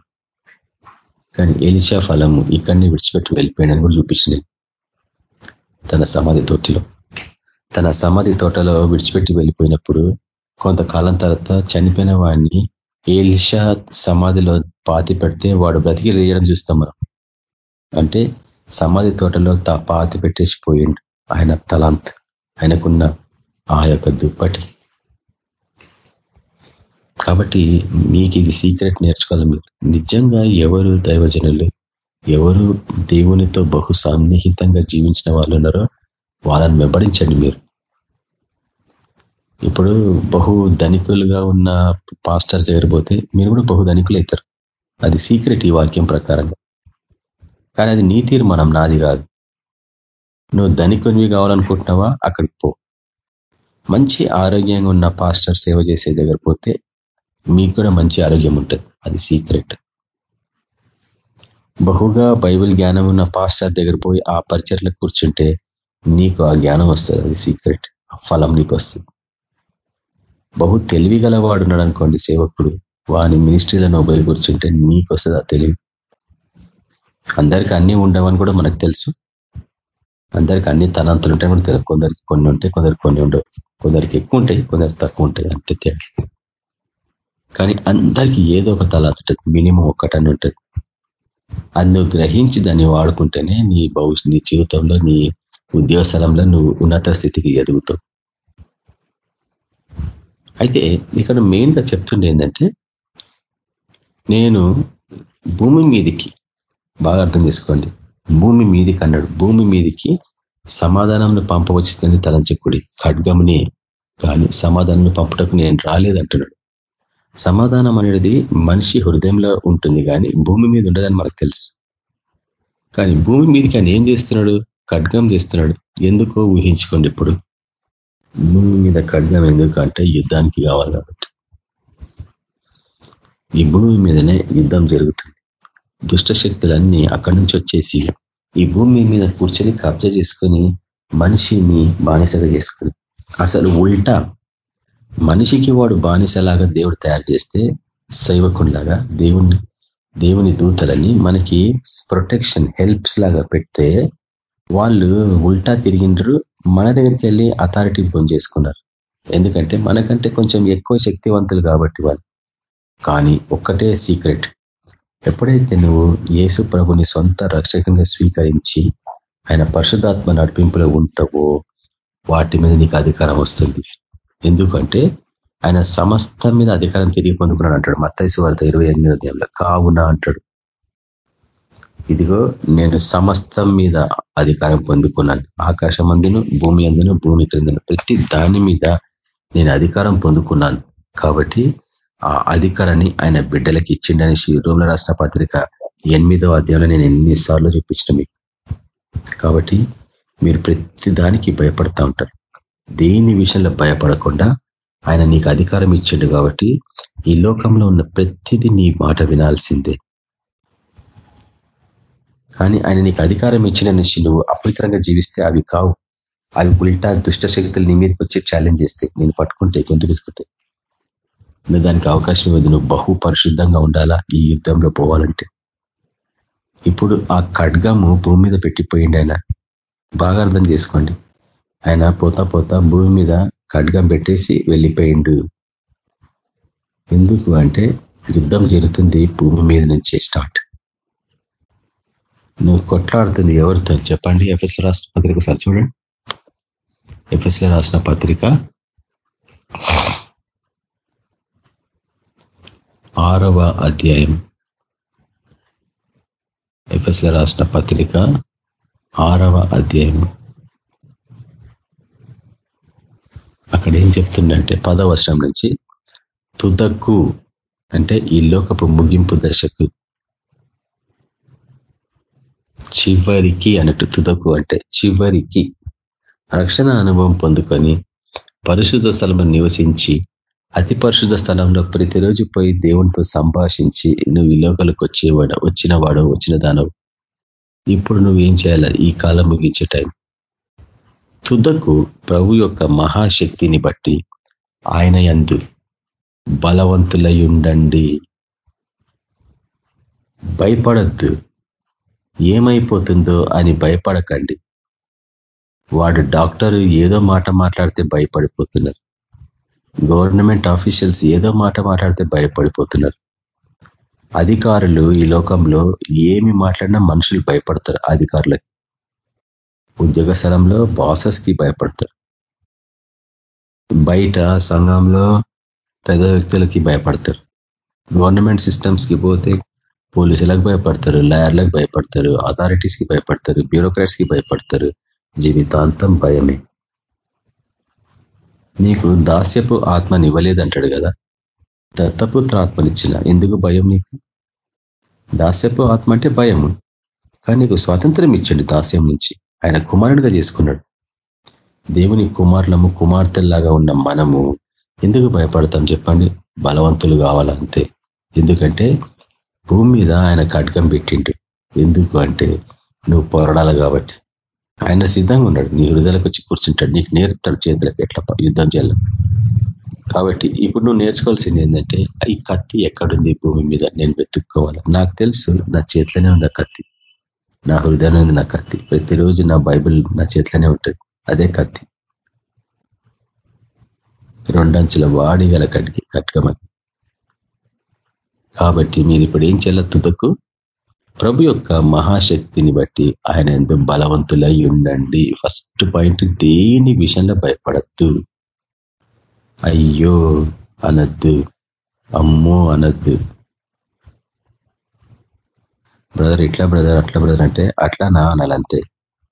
కానీ ఎలిషా ఫలము ఇక్కడిని విడిచిపెట్టి వెళ్ళిపోయాడని కూడా చూపించినాయి తన సమాధి తోటిలో తన సమాధి తోటలో విడిచిపెట్టి వెళ్ళిపోయినప్పుడు కొంతకాలం తర్వాత చనిపోయిన వాడిని ఏలిషా సమాధిలో పాతి పెడితే వాడు బ్రతికి లేయడం చూస్తాం మనం. అంటే సమాధి తోటలో పాతి పెట్టేసి పోయిండు ఆయన తలాంత్. ఆయనకున్న ఆ యొక్క దుప్పటి. కాబట్టి మీకు ఇది సీక్రెట్ నేర్చుకోవాలి మీరు. నిజంగా ఎవరు దైవజనులు ఎవరు దేవునితో బహు సన్నిహితంగా జీవించిన వాళ్ళు ఉన్నారో వాళ్ళని వెంబడించండి మీరు. ఇప్పుడు బహు ధనికులుగా ఉన్న పాస్టర్స్ దగ్గర పోతే మీరు కూడా బహు ధనికులు అవుతారు అది సీక్రెట్ ఈ వాక్యం ప్రకారంగా. కానీ అది నీ తీర్మానం నాది కాదు. నువ్వు ధనికునివి కావాలనుకుంటున్నావా? అక్కడికి పో. మంచి ఆరోగ్యంగా ఉన్న పాస్టర్ సేవ చేసే దగ్గర పోతే మీకు కూడా మంచి ఆరోగ్యం ఉంటుంది. అది సీక్రెట్. బహుగా బైబిల్ జ్ఞానం ఉన్న పాస్టర్ దగ్గర పోయి ఆ పరిచర్లకు కూర్చుంటే నీకు ఆ జ్ఞానం వస్తుంది అది సీక్రెట్ ఫలం నీకు వస్తుంది. బహు తెలివి గలవాడు ఉన్నాడు అనుకోండి సేవకుడు. వాని మినిస్ట్రీలను ఉపయోగించుంటే నీకు వస్తుంది ఆ తెలివి. అందరికీ అన్ని ఉండవని కూడా మనకు తెలుసు. అందరికి అన్ని తనంతలు ఉంటాయి కూడా తెలుసు. కొందరికి కొన్ని ఉంటాయి కొందరికి కొన్ని ఉండవు. కొందరికి ఎక్కువ ఉంటాయి కొందరికి తక్కువ ఉంటాయి. అంతే తేడా. కానీ అందరికి ఏదో ఒక తల మినిమం ఒక్కటని ఉంటుంది. అది నువ్వు గ్రహించి దాన్ని వాడుకుంటేనే నీ భవిష్యత్ నీ జీవితంలో నీ ఉద్యోగ స్థలంలో నువ్వు ఉన్నత స్థితికి ఎదుగుతావు అయితే ఇక్కడ మెయిన్గా చెప్తుండే ఏంటంటే నేను భూమి మీదికి బాగా అర్థం చేసుకోండి. భూమి మీదికి అన్నాడు. భూమి మీదికి సమాధానంను పంపవచ్చిందని తలంచకుడి ఖడ్గముని కానీ సమాధానం పంపటకు నేను రాలేదంటున్నాడు. సమాధానం అనేది మనిషి హృదయంలో ఉంటుంది కానీ భూమి మీద ఉండదని మనకు తెలుసు. కానీ భూమి మీదకి ఆయన ఏం చేస్తున్నాడు? ఖడ్గం చేస్తున్నాడు. ఎందుకో ఊహించుకోండి ఇప్పుడు. భూమి మీద ఖడ్గం ఎందుకంటే యుద్ధానికి కావాలి కాబట్టి. ఈ భూమి మీదనే యుద్ధం జరుగుతుంది. దుష్ట శక్తులన్నీ అక్కడి నుంచి వచ్చేసి ఈ భూమి మీద కూర్చొని కబ్జా చేసుకొని మనిషిని బానిసగా చేసుకుని అసలు ఉల్టా మనిషికి వాడు బానిసలాగా దేవుడు తయారు చేస్తే సైవకుండాగా దేవుని దేవుని దూతలని మనకి ప్రొటెక్షన్ హెల్ప్స్ లాగా పెడితే వాళ్ళు ఉల్టా తిరిగిండ్రు మన దగ్గరికి వెళ్ళి అథారిటీ చేసుకున్నారు ఎందుకంటే మనకంటే కొంచెం ఎక్కువ శక్తివంతులు కాబట్టి వాళ్ళు. కానీ ఒక్కటే సీక్రెట్ ఎప్పుడైతే నువ్వు యేసు ప్రభుని సొంత రక్షకంగా స్వీకరించి ఆయన పరిశుధాత్మ నడిపింపులో ఉంటావో వాటి మీద నీకు అధికారం వస్తుంది. ఎందుకంటే ఆయన సమస్తం మీద అధికారం తిరిగి పొందుకున్నాడు అంటాడు. మత్తైసు వార్త ఇరవై ఎనిమిదో అధ్యాయంలో. కావున అంటాడు. ఇదిగో నేను సమస్తం మీద అధికారం పొందుకున్నాను. ఆకాశం అందును భూమి అందును భూమి క్రిందను. ప్రతి దాని మీద నేను అధికారం పొందుకున్నాను. కాబట్టి ఆ అధికారాన్ని ఆయన బిడ్డలకి ఇచ్చిండని రోమ్ల రాష్ట్ర పత్రిక ఎనిమిదవ అధ్యాయంలో నేను ఎన్నిసార్లు చూపించిన మీకు. కాబట్టి మీరు ప్రతి దానికి భయపడతా ఉంటారు. దేని విషయంలో భయపడకుండా ఆయన నీకు అధికారం ఇచ్చిండు కాబట్టి ఈ లోకంలో ఉన్న ప్రతిదీ నీ మాట వినాల్సిందే. కానీ ఆయన నీకు అధికారం ఇచ్చిన నుంచి నువ్వు అపవిత్రంగా జీవిస్తే అవి కావు. అవి ఉల్టా దుష్ట శక్తులు నీ మీదకి వచ్చి ఛాలెంజ్ చేస్తే నేను పట్టుకుంటే గొంతు పిసుకుతాయి నువ్వు దానికి అవకాశం ఇవ్వదు. నువ్వు బహు పరిశుద్ధంగా ఉండాలా ఈ యుద్ధంలో పోవాలంటే. ఇప్పుడు ఆ ఖడ్గము భూమి మీద పెట్టిపోయింది ఆయన. బాగా అర్థం చేసుకోండి. ఆయన పోతా పోతా భూమి మీద ఖడ్గం పెట్టేసి వెళ్ళిపోయిండు. ఎందుకు అంటే యుద్ధం జరుగుతుంది భూమి మీద నుంచే స్టార్ట్ నువ్వు కొట్లాడుతుంది ఎవరితో చెప్పండి. ఎఫ్ఎస్లో రాసిన పత్రిక సార్ చూడండి. ఎఫ్ఎస్లో రాసిన పత్రిక ఆరవ అధ్యాయం. ఎఫ్ఎస్లో రాసిన పత్రిక ఆరవ అధ్యాయం. అక్కడ ఏం చెప్తుందంటే వర్షం నుంచి తుదక్కు అంటే ఈ లోకపు ముగింపు దశకు చివరికి అన్నట్టు తుదకు అంటే చివరికి రక్షణ అనుభవం పొందుకొని పరిశుద్ధ స్థలంలో నివసించి అతి పరిశుద్ధ స్థలంలో ప్రతిరోజు పోయి దేవునితో సంభాషించి నువ్వు ఈ లోకలకు వచ్చేవాడు వచ్చిన వాడు వచ్చిన దానవు. ఇప్పుడు నువ్వు ఏం చేయాలి? ఈ కాలం ముగించే టైం. తుదకు ప్రభు యొక్క మహాశక్తిని బట్టి ఆయన యందు బలవంతులై ఉండండి. భయపడద్దు. ఏమైపోతుందో అని భయపడకండి. వాడు డాక్టర్ ఏదో మాట మాట్లాడితే భయపడిపోతున్నారు. గవర్నమెంట్ ఆఫీషియల్స్ ఏదో మాట మాట్లాడితే భయపడిపోతున్నారు. అధికారులు ఈ లోకంలో ఏమి మాట్లాడినా మనుషులు భయపడతారు అధికారులకి. ఉద్యోగ స్థలంలో బాసెస్కి భయపడతారు. బయట సంఘంలో పెద్ద వ్యక్తులకి భయపడతారు. గవర్నమెంట్ సిస్టమ్స్కి పోతే పోలీసులకు భయపడతారు లాయర్లకు భయపడతారు అథారిటీస్కి భయపడతారు బ్యూరోక్రాట్స్కి భయపడతారు. జీవితాంతం భయమే. నీకు దాస్యపు ఆత్మని ఇవ్వలేదంటాడు కదా? దత్తపుత్ర ఆత్మనిచ్చిన ఎందుకు భయం నీకు? దాస్యపు ఆత్మ అంటే భయము. కానీ నీకు స్వాతంత్రం ఇచ్చాడు దాస్యం నుంచి. ఆయన కుమారుడిగా చేసుకున్నాడు. దేవుని కుమారులము కుమార్తెల్లాగా ఉన్న మనము ఎందుకు భయపడతాం చెప్పండి? బలవంతులు కావాలంతే. ఎందుకంటే భూమి మీద ఆయన ఖడ్గం పెట్టిండు. ఎందుకు అంటే నువ్వు పోరాడాలి కాబట్టి. ఆయన సిద్ధంగా ఉన్నాడు. నీ హృదయాలకు వచ్చి కూర్చుంటాడు. నీకు నేర్పుతాడు చేతులకు ఎట్లా యుద్ధం చేయాలి కాబట్టి ఇప్పుడు నువ్వు నేర్చుకోవాల్సింది ఏంటంటే ఈ కత్తి ఎక్కడుంది భూమి మీద? నేను వెతుక్కోవాలి. నాకు తెలుసు నా చేతిలోనే ఉంది ఆ కత్తి. నా హృదయం ఉంది నా కత్తి. ప్రతిరోజు నా బైబిల్ నా చేతిలోనే ఉంటుంది. అదే కత్తి. రెండంచుల వాడి గల కట్కి కట్కమని కాబట్టి మీరు ఇప్పుడు ఏం చేయాల తుదకు ప్రభు యొక్క మహాశక్తిని బట్టి ఆయన ఎందు బలవంతులై ఉండండి. ఫస్ట్ పాయింట్ దేని విషయంలో భయపడద్దు. అయ్యో అనద్దు. అమ్మో అనద్దు. బ్రదర్ ఇట్లా బ్రదర్ అట్లా బ్రదర్ అంటే అట్లా నా అనాలంతే.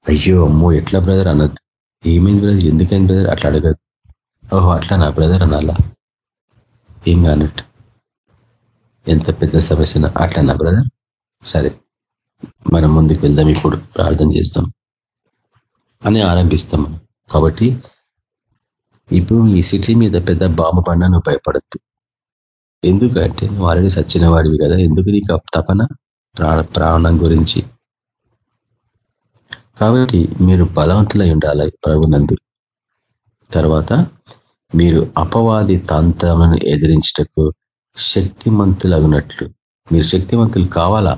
అయ్యో అమ్మో ఎట్లా బ్రదర్ అనద్దు. ఏమైంది బ్రదర్ ఎందుకైంది బ్రదర్ అట్లా అడగదు ఓహో అట్లా నా బ్రదర్ అనాలా? ఏం కానట్టు. ఎంత పెద్ద సమస్యన అట్లా బ్రదర్ సరే మనం ముందుకు వెళ్దాం ఇప్పుడు ప్రార్థన చేస్తాం. అని ఆరంభిస్తాం కాబట్టి ఇప్పుడు ఈ సిటీ మీద పెద్ద బాంబు పడినా నువ్వు భయపడద్దు. ఎందుకంటే నువ్వు ఆల్రెడీ సచ్చిన వాడివి కదా ఎందుకు నీకు తపన? ప్రాణం గురించి. కాబట్టి మీరు బలవంతులై ఉండాలి ప్రభునందు తర్వాత మీరు అపవాది తంత్రములను ఎదిరించటకు శక్తిమంతులగునట్లు. మీరు శక్తివంతులు కావాలా?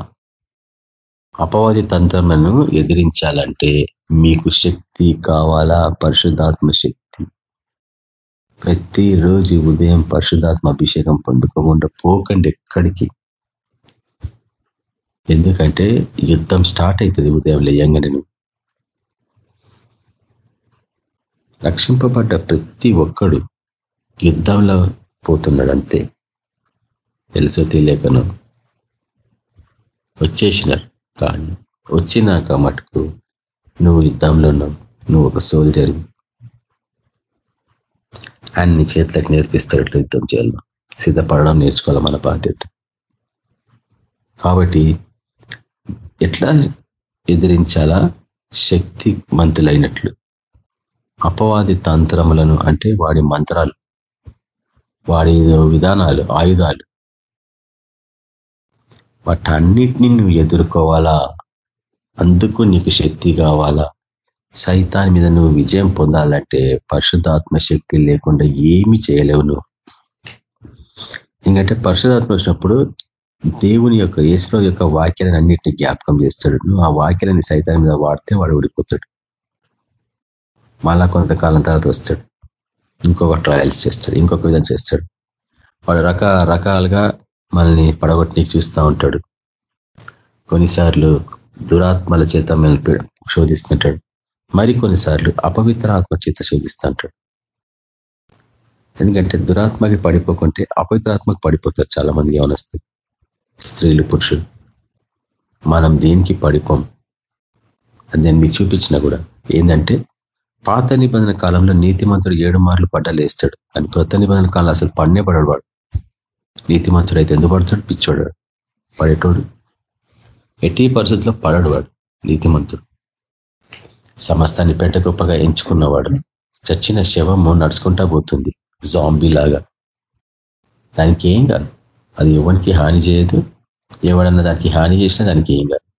అపవాది తంత్రములను ఎదిరించాలంటే మీకు శక్తి కావాలా? పరిశుద్ధాత్మ శక్తి. ప్రతిరోజు ఉదయం పరిశుధాత్మ అభిషేకం పొందుకోకుండా పోకండి ఎక్కడికి. ఎందుకంటే యుద్ధం స్టార్ట్ అవుతుంది ఉదయం లేయంగానే రక్షింపబడ్డ ప్రతి ఒక్కడు యుద్ధంలో పోతున్నాడు అంతే తెలుసో తెలియకను వచ్చేసినారు. కానీ వచ్చినాక మటుకు నువ్వు యుద్ధంలో ఉన్నావు. నువ్వు ఒక సోల్జర్ అన్ని చేతులకు నేర్పిస్తున్నట్లు యుద్ధం చేయాలి. సిద్ధపడడం నేర్చుకోవాలి మన బాధ్యత. కాబట్టి ఎట్లా ఎదిరించాలా? శక్తి మంతులైనట్లు అపవాది తంత్రములను అంటే వాడి మంత్రాలు వాడి విధానాలు ఆయుధాలు వాటన్నిటిని నువ్వు ఎదుర్కోవాలా? అందుకు నీకు శక్తి కావాలా? సైతాన్ మీద నువ్వు విజయం పొందాలంటే పరిశుద్ధాత్మ శక్తి లేకుండా ఏమి చేయలేవు నువ్వు. ఎందుకంటే పరిశుధాత్మ వచ్చినప్పుడు దేవుని యొక్క యేసులో యొక్క వాక్యాలను అన్నింటినీ జ్ఞాపకం చేస్తాడు. నువ్వు ఆ వాక్యాలని సైతాన్ మీద వాడితే వాడు ఊడిపోతాడు మళ్ళా కొంతకాలం తర్వాత వస్తాడు. ఇంకొక ట్రయల్స్ చేస్తాడు. ఇంకొక విధంగా చేస్తాడు. వాడు రకరకాలుగా మనల్ని పడగొట్టి చూస్తూ ఉంటాడు. కొన్నిసార్లు దురాత్మల చేత మనల్ని శోధిస్తుంటాడు. మరి కొన్నిసార్లు అపవిత్ర ఆత్మ చేత శోధిస్తుంటాడు ఎందుకంటే దురాత్మకి పడిపోకుంటే అపవిత్రాత్మకు పడిపోతారు చాలా మంది యవనస్తులు. స్త్రీలు పురుషులు. మనం దేనికి పడిపోం? అది నేను మీకు చూపించిన కూడా. ఏంటంటే పాత నిబంధన కాలంలో నీతిమంతుడు ఏడు మార్లు పడ్డలేస్తాడు అని కృత నిబంధన కాలం అసలు పన్నే పడాడు వాడు. నీతిమంతుడు అయితే ఎందుకు పడతాడు పిచ్చోడు పడేటోడు. ఎట్టి పరిస్థితుల్లో పడడు వాడు నీతిమంతుడు. సమస్తాన్ని పెట్ట గొప్పగా ఎంచుకున్నవాడు. చచ్చిన శవము నడుచుకుంటా పోతుంది జాంబీ లాగా. దానికి ఏం కాదు. అది ఎవరికి హాని చేయదు. ఎవడన్నా దానికి హాని చేసినా దానికి ఏం కాదు.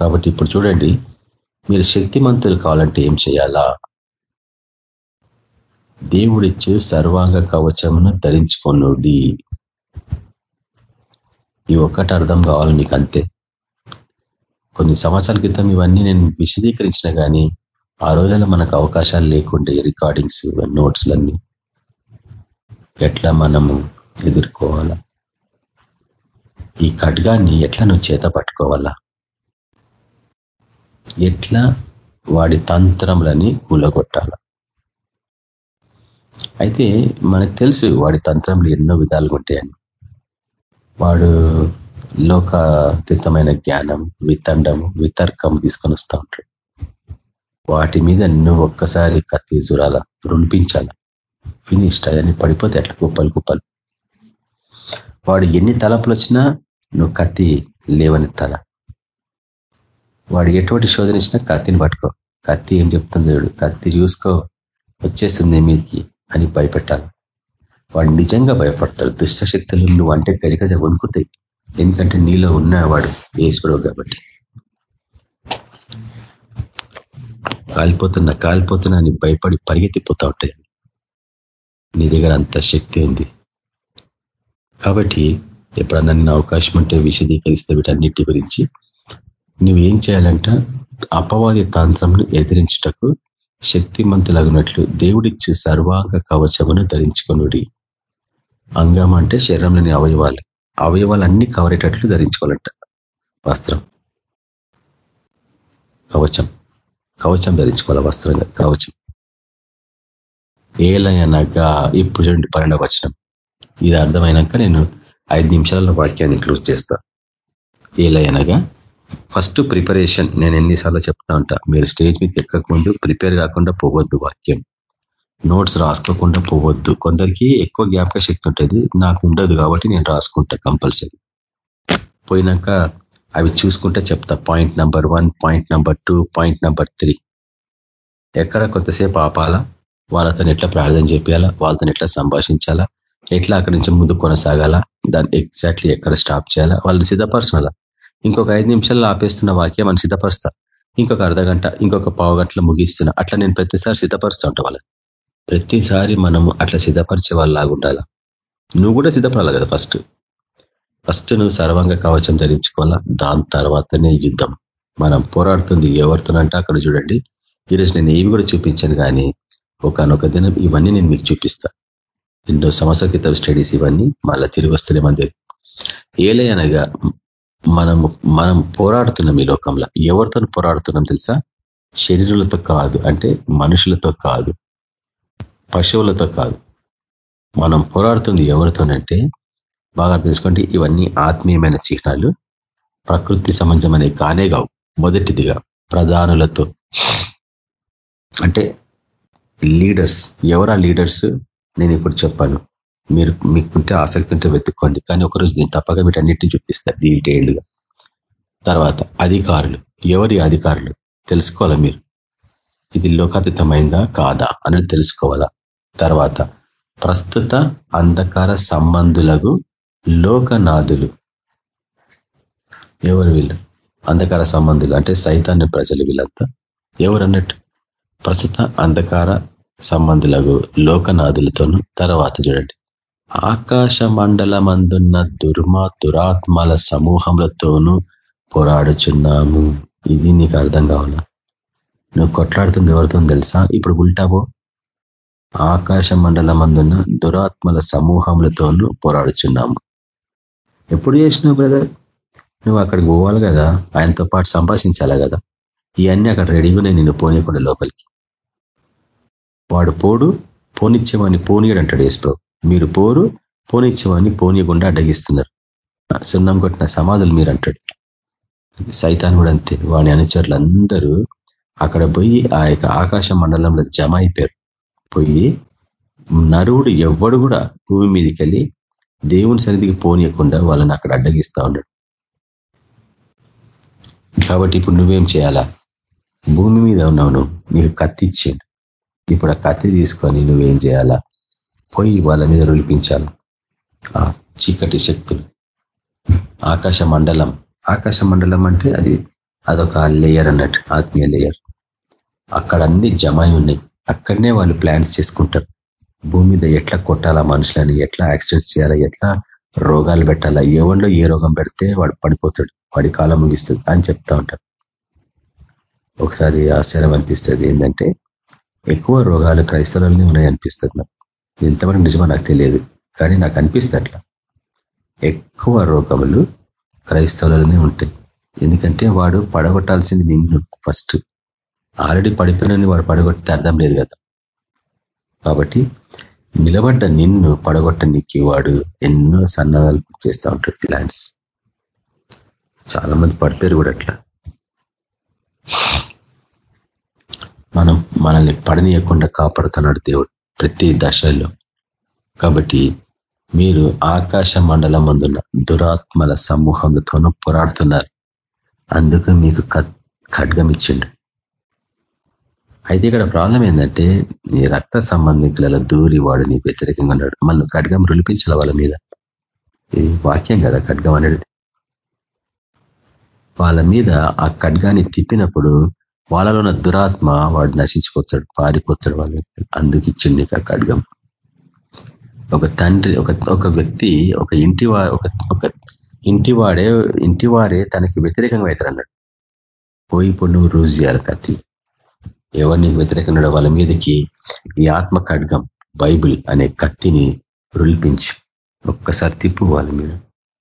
కాబట్టి ఇప్పుడు చూడండి మీరు శక్తిమంతులు కావాలంటే ఏం చేయాలా? దేవుడిచ్చే సర్వాంగ కవచమును ధరించుకొనుడి. ఈ ఒక్కటి అర్థం కావాలి నీకు అంతే కొన్ని సంవత్సరాల క్రితం ఇవన్నీ నేను విశదీకరించిన కానీ ఆ రోజుల్లో మనకు అవకాశాలు లేకుండే రికార్డింగ్స్ నోట్స్లన్నీ ఎట్లా మనము ఎదుర్కోవాలా? ఈ ఖడ్గాన్ని ఎట్లా నువ్వు చేత పట్టుకోవాలా? ఎట్లా వాడి తంత్రములని కూలగొట్టాల? అయితే మనకు తెలుసు వాడి తంత్రంలో ఎన్నో విధాలుగా ఉంటాయని. వాడు లోకాతీతమైన జ్ఞానం వితండము వితర్కం తీసుకొని వస్తూ ఉంటాడు. వాటి మీద నువ్వు ఒక్కసారి కత్తి జురాల రుణిపించాల. ఫినిష్ అవన్నీ పడిపోతే అట్లా కుప్పలు కుప్పలు. వాడు ఎన్ని తలపులు వచ్చినా నువ్వు కత్తి లేవని తల. వాడు ఎటువంటి శోధనిచ్చినా కత్తిని పట్టుకో. కత్తి ఏం చెప్తుంది కత్తి చూసుకో వచ్చేస్తుంది మీదకి. అని భయపెట్టాలి. వాడు నిజంగా భయపడతాడు. దుష్టశక్తులు నువ్వు అంటే గజగజ వణుకుతాయి. ఎందుకంటే నీలో ఉన్నవాడు ఈశ్వరుడు కాబట్టి. కాలిపోతున్నా కాలిపోతున్నా అని భయపడి పరిగెత్తిపోతా ఉంటాయి. నీ దగ్గర అంత శక్తి ఉంది. కాబట్టి ఎప్పుడన్నా నేను అవకాశం ఉంటే విశదీకరిస్తే వీటన్నిటి గురించి నువ్వేం చేయాలంట అపవాది తంత్రంను ఎదిరించుటకు శక్తిమంతులగినట్లు దేవుడిచ్చు సర్వాంగ కవచమును ధరించుకొనుడి. అంగం అంటే శరీరంలోని అవయవాలు. అవయవాలన్నీ కవరేటట్లు ధరించుకోవాలంట వస్త్రం. కవచం. కవచం ధరించుకోవాలి వస్త్రంగా. కవచం. ఏలయనగా ఇప్పుడు చూడండి పన్నెండవ వచనం. ఇది అర్థమైనాక నేను ఐదు నిమిషాలలో వాక్యాన్ని క్లోజ్ చేస్తా. ఏలయనగా ఫస్ట్ ప్రిపరేషన్ నేను ఎన్నిసార్లు చెప్తా ఉంటా. మీరు స్టేజ్ మీద ఎక్కకముందు ప్రిపేర్ కాకుండా పోవద్దు వాక్యం. నోట్స్ రాసుకోకుండా పోవద్దు. కొందరికి ఎక్కువ జ్ఞాపక శక్తి ఉంటుంది. నాకు ఉండదు కాబట్టి నేను రాసుకుంటా కంపల్సరీ. పోయినాక అవి చూసుకుంటే చెప్తా. Point number one point number two point number three ఎక్కడ కొత్తసేపు ఆపాలా? వాళ్ళతో ఎట్లా ప్రార్థన చేయాలా వాళ్ళతో ఎట్లా సంభాషించాలా? ఎట్లా అక్కడి నుంచి ముందు కొనసాగాల? దాన్ని ఎగ్జాక్ట్లీ ఎక్కడ స్టాప్ చేయాలా? వాళ్ళు సిద్ధపరచాలా ఇంకొక ఐదు నిమిషాల్లో ఆపేస్తున్న వాక్యం అని సిద్ధపరుస్తా. ఇంకొక అర్ధగంట ఇంకొక పావు గంటలు ముగిస్తున్నా. అట్లా నేను ప్రతిసారి సిద్ధపరుస్తూ ఉంటా వాళ్ళని. ప్రతిసారి మనము అట్లా సిద్ధపరిచే వాళ్ళలాగా ఉండాలా? నువ్వు కూడా సిద్ధపడాలి కదా ఫస్ట్. ఫస్ట్ నువ్వు సర్వంగా కవచం ధరించుకోవాలా? దాని తర్వాతనే యుద్ధం. మనం పోరాడుతుంది ఎవరితోనంటే అక్కడ చూడండి. ఈరోజు నేను ఏవి కూడా చూపించాను కానీ ఒకనొక దినం ఇవన్నీ నేను మీకు చూపిస్తా. ఎన్నో సంవత్సరాల క్రితం స్టడీస్ ఇవన్నీ మళ్ళీ తిరిగి వస్తున్నాయి మన దగ్గర ఏలే అనగా మనము మనం పోరాడుతున్నాం ఈ లోకంలో. ఎవరితో పోరాడుతున్నాం తెలుసా? శరీరులతో కాదు అంటే మనుషులతో కాదు పశువులతో కాదు. మనం పోరాడుతుంది ఎవరితోనంటే బాగా తెలుసుకోండి ఇవన్నీ ఆత్మీయమైన చిహ్నాలు. ప్రకృతి సంబంధమనే కానే కావు. మొదటిదిగా ప్రధానులతో. అంటే లీడర్స్. ఎవరా లీడర్స్? నేను ఇప్పుడు చెప్పాను. మీరు మీకుంటే ఆసక్తి ఉంటే వెతుక్కోండి. కానీ ఒకరోజు దీన్ని తప్పక వీటన్నిటిని చూపిస్తారు డీటెయిల్డ్గా. తర్వాత అధికారులు. ఎవరి అధికారులు? తెలుసుకోవాలా మీరు? ఇది లోకాతీతమైందా కాదా అని తెలుసుకోవాలా? తర్వాత ప్రస్తుత అంధకార సంబంధులకు లోకనాథులు. ఎవరు వీళ్ళు? అంధకార సంబంధులు. అంటే సైతాన్ని ప్రజలు వీళ్ళంతా. ఎవరు అన్నట్టు ప్రస్తుత అంధకార సంబంధులకు లోకనాథులతోనూ. తర్వాత చూడండి. ఆకాశ మండలమందున్న దుర్మా దురాత్మల సమూహములతోనూ పోరాడుచున్నాము. ఇది నీకు అర్థం కావాల? నువ్వు కొట్లాడుతుంది ఎవరితో తెలుసా? ఇప్పుడు ఉల్టావో ఆకాశ మండలమందున్న దురాత్మల సమూహములతోనూ పోరాడుచున్నాము. ఎప్పుడు చేసినావు బ్రదర్? నువ్వు అక్కడికి పోవాలి కదా. ఆయనతో పాటు సంభాషించాలా కదా. ఇవన్నీ అక్కడ రెడీగానే నేను నిన్ను పోనీయకుండా లోపలికి. వాడు పోడు పోనిచ్చేవాడిని పోనీయడు అంటాడు ఏసుప్రభు మీరు పోరు పోనిచ్చేవాడిని పోనీయకుండా అడ్డగిస్తున్నారు. సున్నం కొట్టిన సమాధులు మీరు అంటాడు సైతాన్ కూడా అంతే వాడి అనుచరులు అందరూ అక్కడ పోయి ఆ యొక్క ఆకాశ మండలంలో జమ అయిపోయారు. పోయి నరువుడు ఎవ్వడు కూడా భూమి మీదకి వెళ్ళి దేవుని సన్నిధికి పోనీయకుండా వాళ్ళని అక్కడ అడ్డగిస్తా ఉన్నాడు. కాబట్టి ఇప్పుడు నువ్వేం చేయాలా? భూమి మీద ఉన్నావు నువ్వు నీకు కత్తి ఇచ్చిండు. ఇప్పుడు ఆ కత్తి తీసుకొని నువ్వేం చేయాలా? పోయి వాళ్ళ మీద రులిపించాలి ఆ చీకటి శక్తులు. ఆకాశ మండలం. ఆకాశ మండలం అంటే అది అదొక లేయర్ అన్నట్టు ఆత్మీయ లేయర్ అక్కడ అన్ని జమాయి ఉన్నాయి. అక్కడనే వాళ్ళు ప్లాన్స్ చేసుకుంటారు. భూమి మీద ఎట్లా కొట్టాలా మనుషులని ఎట్లా యాక్సిడెంట్స్ చేయాలా ఎట్లా రోగాలు పెట్టాలా ఎవరిలో ఏ రోగం పెడితే వాడు పడిపోతాడు వాడి కాలం ముగిస్తుంది అని చెప్తా ఉంటారు. ఒకసారి ఆశ్చర్యం అనిపిస్తుంది ఏంటంటే ఎక్కువ రోగాలు క్రైస్తవులనే ఉన్నాయి అనిపిస్తుంది నాకు. ఎంతవరకు నిజమో నాకు తెలియదు. కానీ నాకు అనిపిస్తుంది అట్లా. ఎక్కువ రోగములు క్రైస్తవులలోనే ఉంటాయి. ఎందుకంటే వాడు పడగొట్టాల్సింది నిన్ను ఫస్ట్ ఆల్రెడీ పడిపోయినని వాడు పడగొట్టితే అర్థం లేదు కదా. కాబట్టి నిలబడ్డ నిన్ను పడగొట్టనికి వాడు ఎన్నో సన్నాహాలు చేస్తూ ఉంటాడు. ప్లాన్స్ చాలా మంది పడిపోయారు కూడా అట్లా. మనం మనల్ని పడనీయకుండా కాపాడుతున్నాడు దేవుడు. ప్రతి దశలో. కాబట్టి మీరు ఆకాశ మండలం అందున్న దురాత్మల సమూహంతోనూ పోరాడుతున్నారు అందుకు మీకు ఖడ్గం ఇచ్చిండు అయితే ఇక్కడ ప్రాబ్లం ఏంటంటే నీ రక్త సంబంధికులలో దూరి వాడు నీకు వ్యతిరేకంగా ఉన్నాడు. మళ్ళీ ఖడ్గం రులిపించాల వాళ్ళ మీద. ఇది వాక్యం కదా ఖడ్గం అనేది. వాళ్ళ మీద ఆ ఖడ్గాన్ని తిప్పినప్పుడు వాళ్ళలో ఉన్న దురాత్మ వాడు నశించిపోతాడు పారిపోతాడు వాళ్ళు అందుకు ఇచ్చింది నీకు ఆ ఖడ్గం. ఒక తండ్రి ఒక ఒక వ్యక్తి ఒక ఇంటి ఒక ఒక ఇంటి వాడే ఇంటి వారే తనకి వ్యతిరేకంగా అవుతారు అన్నాడు పోయి ఇప్పుడు నువ్వు రోజు చేయాలి కత్తి. ఎవరు నీకు వ్యతిరేకంగా వాళ్ళ మీదకి ఈ ఆత్మ ఖడ్గం బైబిల్ అనే కత్తిని రుల్పించి ఒక్కసారి తిప్పు వాళ్ళ మీద.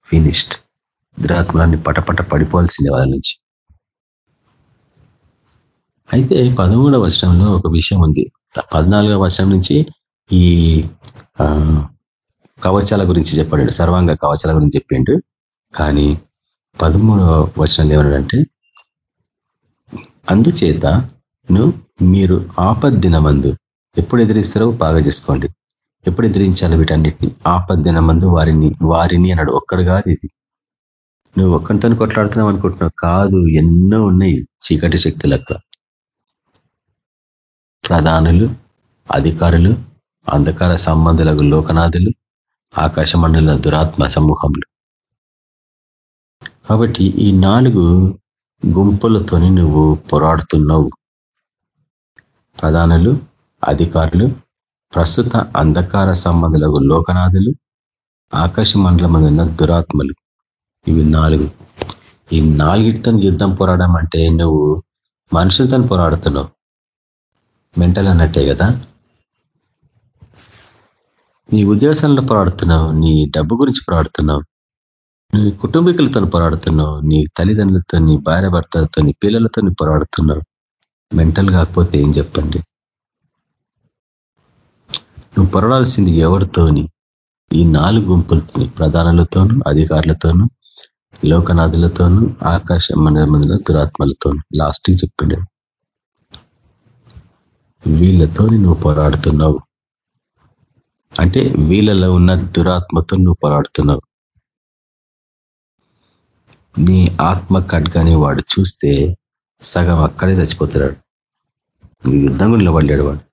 ఫినిష్డ్. దురాత్మలాన్ని పటపట పడిపోవాల్సిందే వాళ్ళ నుంచి. అయితే పదమూడవ వర్షంలో ఒక విషయం ఉంది. పద్నాలుగవ వర్షం నుంచి ఈ కవచాల గురించి చెప్పాడు సర్వాంగ కవచాల గురించి చెప్పిండు. కానీ పదమూడవ వచనాలు ఏమన్నాడంటే అందుచేత మీరు ఆపద్దినమందు ఎప్పుడు ఎదిరిస్తారో బాగా చేసుకోండి. ఎప్పుడు ఎదిరించాలి వీటన్నిటిని. ఆపద్దినమందు వారిని వారిని అన్నాడు. ఒక్కడు కాదు ఇది. నువ్వు ఒక్కరితో కొట్లాడుతున్నావు అనుకుంటున్నావు. కాదు ఎన్నో ఉన్నాయి చీకటి శక్తులు అక్కడ ప్రధానులు అధికారులు అంధకార సంబంధులకు లోకనాథులు ఆకాశ మండల దురాత్మ సమూహములు. కాబట్టి ఈ నాలుగు గుంపులతోని నువ్వు పోరాడుతున్నావు. ప్రధానులు అధికారులు ప్రస్తుత అంధకార సంబంధులకు లోకనాథులు ఆకాశ మండలం ఉన్న దురాత్మలు. ఇవి నాలుగు. ఈ నాలుగిటితో యుద్ధం పోరాడడం అంటే నువ్వు మనుషులతో పోరాడుతున్నావు. మెంటల్ అన్నట్టే కదా? నీ ఉద్యోగంలో పోరాడుతున్నావు నీ డబ్బు గురించి పోరాడుతున్నావు నీ కుటుంబీకులతో పోరాడుతున్నావు నీ తల్లిదండ్రులతో నీ భార్య భర్తలతో నీ పిల్లలతో పోరాడుతున్నావు. మెంటల్ కాకపోతే ఏం చెప్పండి? నువ్వు పొరడాల్సింది ఎవరితోని? ఈ నాలుగు గుంపులతోని ప్రధానులతోనూ అధికారులతోనూ లోకనాథులతోనూ ఆకాశ మండల దురాత్మలతోనూ. లాస్ట్కి చెప్పిండే. వీళ్ళతోని నువ్వు పోరాడుతున్నావు. అంటే వీళ్ళలో ఉన్న దురాత్మతో నువ్వు పోరాడుతున్నావు. నీ ఆత్మ ఖడ్గాని వాడు చూస్తే సగం అక్కడే చచ్చిపోతున్నాడు. యుద్ధం నిలబడ్డాడు వాడు.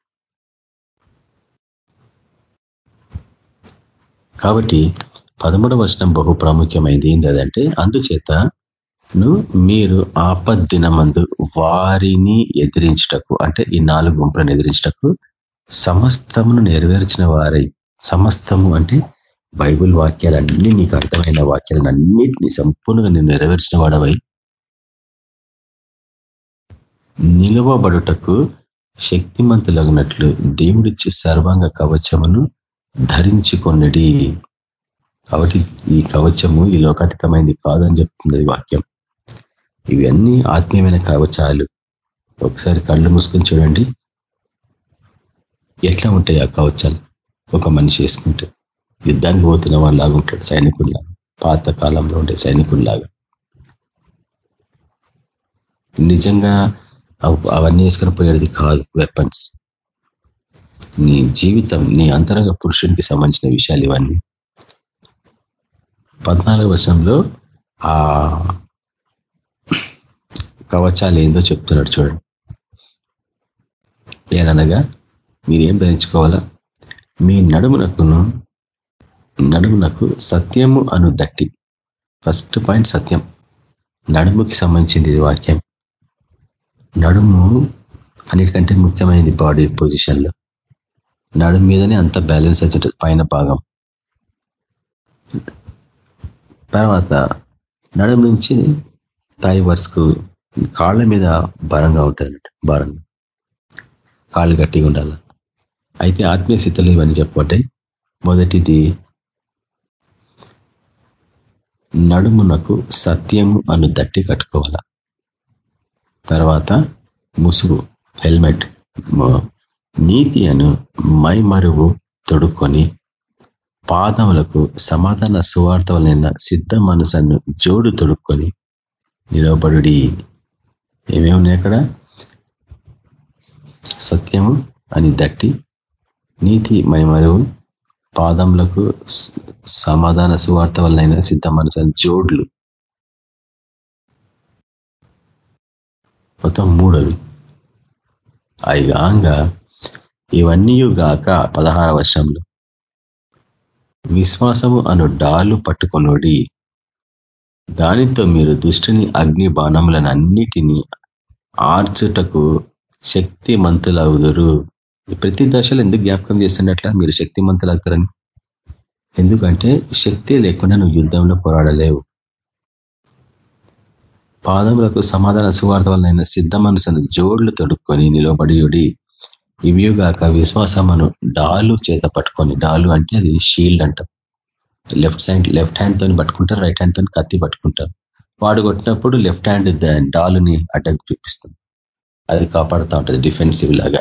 కాబట్టి పదమూడవ వచనం బహు ప్రాముఖ్యమైంది. ఏంటి అదంటే ను మీరు ఆపద్దినమందు వారిని ఎదిరించటకు అంటే ఈ నాలుగు గుంపులను ఎదిరించటకు సమస్తమును నెరవేర్చిన వారై సమస్తము అంటే బైబుల్ వాక్యాలన్నీ నీకు అర్థమైన వాక్యాలన్నింటినీ సంపూర్ణంగా నేను నెరవేర్చిన వాడవై నిలువబడుటకు శక్తిమంతులగినట్లు దేవుడిచ్చి సర్వాంగ కవచమును ధరించుకొన్నడి కాబట్టి ఈ కవచము ఈ లోకాతీతమైంది కాదని చెప్తుంది వాక్యం. ఇవన్నీ ఆత్మీయమైన కవచాలు ఒకసారి కళ్ళు మూసుకొని చూడండి. ఎట్లా ఉంటాయి ఆ కవచాలు ఒక మనిషి వేసుకుంటే. యుద్ధానికి పోతున్న వాళ్ళలాగా ఉంటాడు సైనికుల్లాగా. పాత కాలంలో ఉండే సైనికుల్లాగా. నిజంగా అవన్నీ వేసుకొని పోయేది కాదు వెపన్స్ నీ జీవితం నీ అంతరంగ పురుషునికి సంబంధించిన విషయాలు ఇవన్నీ. పద్నాలుగు వర్షంలో ఆ కవచాలు ఏందో చెప్తున్నాడు చూడండి. ఏననగా మీరేం ధరించుకోవాలా మీ నడుమునకును నడుమునకు సత్యము అను దట్టి. ఫస్ట్ పాయింట్ సత్యం. నడుముకి సంబంధించింది ఇది వాక్యం. నడుము అన్నిటికంటే ముఖ్యమైనది బాడీ పొజిషన్లో నడుము మీదనే అంత బ్యాలెన్స్ వచ్చి పైన భాగం. తర్వాత నడుము నుంచి తాయి వర్స్కు కాళ్ళ మీద భారంగా ఉంటుంది భారంగా. కాళ్ళు గట్టిగా ఉండాలి. అయితే ఆత్మీయ స్థితిలో ఇవన్నీ చెప్పబట్టాయి మొదటిది నడుమునకు సత్యము అను దట్టి కట్టుకోవాల. తర్వాత ముసుగు హెల్మెట్ నీతి అను మైమరువు తొడుక్కొని పాదములకు సమాధాన సువార్తలైన సిద్ధ మనసును జోడు తొడుక్కొని ఏమేమి ఉన్నాయి అక్కడ? సత్యము అని దట్టి నీతి మైమరువు పాదములకు సమాధాన సువార్త వలన సిద్ధ మనసని జోడ్లు. మొత్తం మూడవి. అయిగాంగా ఇవన్నీ గాక పదహార వర్షంలో విశ్వాసము అను డాలు పట్టుకొనుడి దానితో మీరు దుష్టిని అగ్ని బాణములనన్నిటినీ ఆర్చుటకు శక్తిమంతులవుదురు ప్రతి దశలో ఎందుకు జ్ఞాపకం చేస్తున్నట్ల మీరు శక్తి మంతులు అవుతారని ఎందుకంటే శక్తి లేకుండా నువ్వు యుద్ధంలో పోరాడలేవు. పాదములకు సమాధాన సువార్త వలన సిద్ధ మనసును జోడ్లు తొడుక్కొని నిలబడియుడి ఇవియుగాక విశ్వాసమును డాలు చేత పట్టుకొని డాలు అంటే అది షీల్డ్ అంట. లెఫ్ట్ సైడ్ లెఫ్ట్ హ్యాండ్ తోని పట్టుకుంటారు రైట్ హ్యాండ్ తోని కత్తి పట్టుకుంటారు. వాడు కొట్టినప్పుడు లెఫ్ట్ హ్యాండ్ డాలుని అడ్డకు చూపిస్తుంది. అది కాపాడుతూ ఉంటుంది డిఫెన్సివ్ లాగా.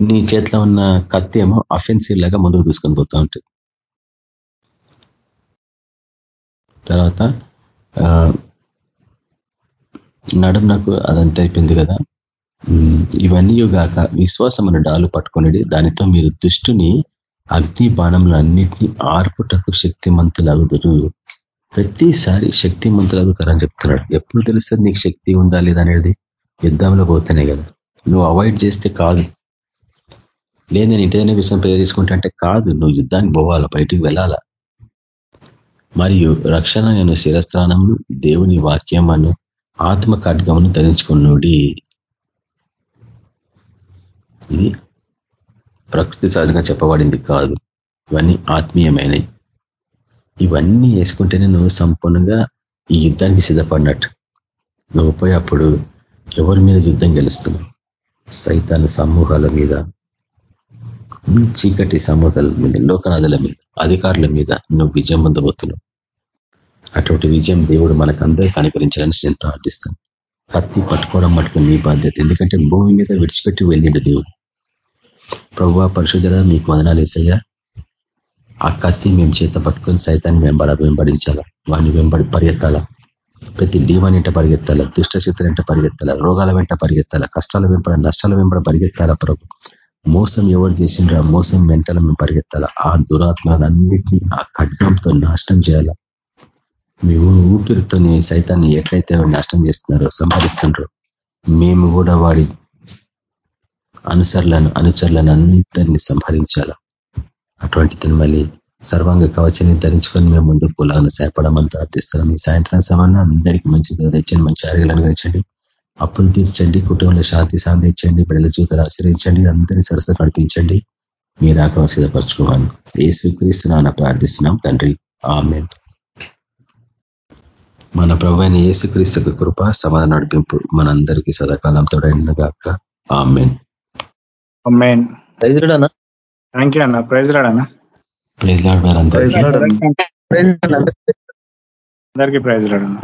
నీ చేతిలో ఉన్న కత్తి ఏమో అఫెన్సివ్ లాగా ముందుకు తీసుకొని పోతూ ఉంటుంది. తర్వాత నడుమునకు అదంతా అయిపోయింది కదా. ఇవన్నీ గాక విశ్వాసమును డాలు పట్టుకునేది దానితో మీరు దుష్టుని అగ్ని బాణములన్నింటినీ ఆర్పుటకు శక్తిమంతులగుదురు ప్రతిసారి శక్తిమంతులగుతారని చెప్తున్నాడు. ఎప్పుడు తెలుస్తుంది నీకు శక్తి ఉందా లేదనేది అనేది? యుద్ధంలో పోతేనే కదా. నువ్వు అవాయిడ్ చేస్తే కాదు. లేదు నేను ఇంటి విషయం ప్రేర్ చేసుకుంటా అంటే కాదు. నువ్వు యుద్ధానికి పోవాలా? బయటికి వెళ్ళాలా? మరియు రక్షణ అను శిరస్థానమును దేవుని వాక్యమను ఆత్మ ఖడ్గమును ఇది ప్రకృతి సహజంగా చెప్పబడింది కాదు. ఇవన్నీ ఆత్మీయమైనవి ఇవన్నీ వేసుకుంటేనే నువ్వు సంపూర్ణంగా ఈ యుద్ధానికి సిద్ధపడినట్టు. నువ్వు పోయి అప్పుడు ఎవరి మీద యుద్ధం గెలుస్తున్నావు? సైతాన సమూహాల మీద చీకటి సమూహాల మీద లోకనాథుల మీద అధికారుల మీద నువ్వు విజయం పొందబోతున్నావు. అటువంటి విజయం దేవుడు మనకందరికీ అనుకరించాలని నేను ప్రార్థిస్తాను. కత్తి పట్టుకోవడం మటుకు నీ బాధ్యత. ఎందుకంటే భూమి మీద విడిచిపెట్టి వెళ్ళిండు దేవుడు. ప్రభు పరిశుధర మీకు వదనాలు వేసయ్యా ఆ కత్తి మేము చేత పట్టుకొని సైతాన్ని వెంబడ వెంబడించాలా? వాడిని వెంబడి పరిగెత్తాలా? ప్రతి దీవానింట పరిగెత్తాల? దుష్టశక్తులంట పరిగెత్తాల? రోగాల వెంట పరిగెత్తాల? కష్టాల వెంపడ నష్టాల వెంబడ పరిగెత్తాల ప్రభు? మోసం ఎవరు చేసిండ్రా మోసం వెంటల మేము పరిగెత్తాల? ఆ దురాత్మలన్నింటినీ ఆ ఖడ్గంతో నాశనం చేయాల? మేము ఊపిరితోని సైతాన్ని ఎట్లయితే నాశనం చేస్తున్నారో సంహరిస్తుండ్రో మేము కూడా వాడి అనుసరులను అనుచరులను అన్నింటినీ సంహరించాల. అటువంటి మళ్ళీ సర్వాంగ కవచని ధరించుకొని మేము ముందుకు పోలాలని సేపడమని ప్రార్థిస్తున్నాం ఈ సాయంత్రం సమయంలో అందరికీ మంచి తెచ్చండి మంచి ఆరోగ్యాలు అనుగ్రహించండి. అప్పులు తీర్చండి కుటుంబంలో శాంతి సాధించండి బిడ్డల జీవితాలు ఆశ్రయించండి అందరినీ సరస్వతి నడిపించండి. మీరు ఆకలి సిద్ధపరచుకోవాలి ఏసుక్రీస్తున్నా ప్రార్థిస్తున్నాం తండ్రి. ఆమె మన ప్రభు అయిన ఏసుక్రీస్తు కృప సమాధాన నడిపింపు మనందరికీ సదాకాలం తోడైనగాక ఆమెన్. థ్యాంక్ యూ అన్న. ప్రైజ్ రాడన్నా ప్రైజ్ లాడ్ మరి అందరికీ అందరికీ ప్రైజ్ రాడన్నా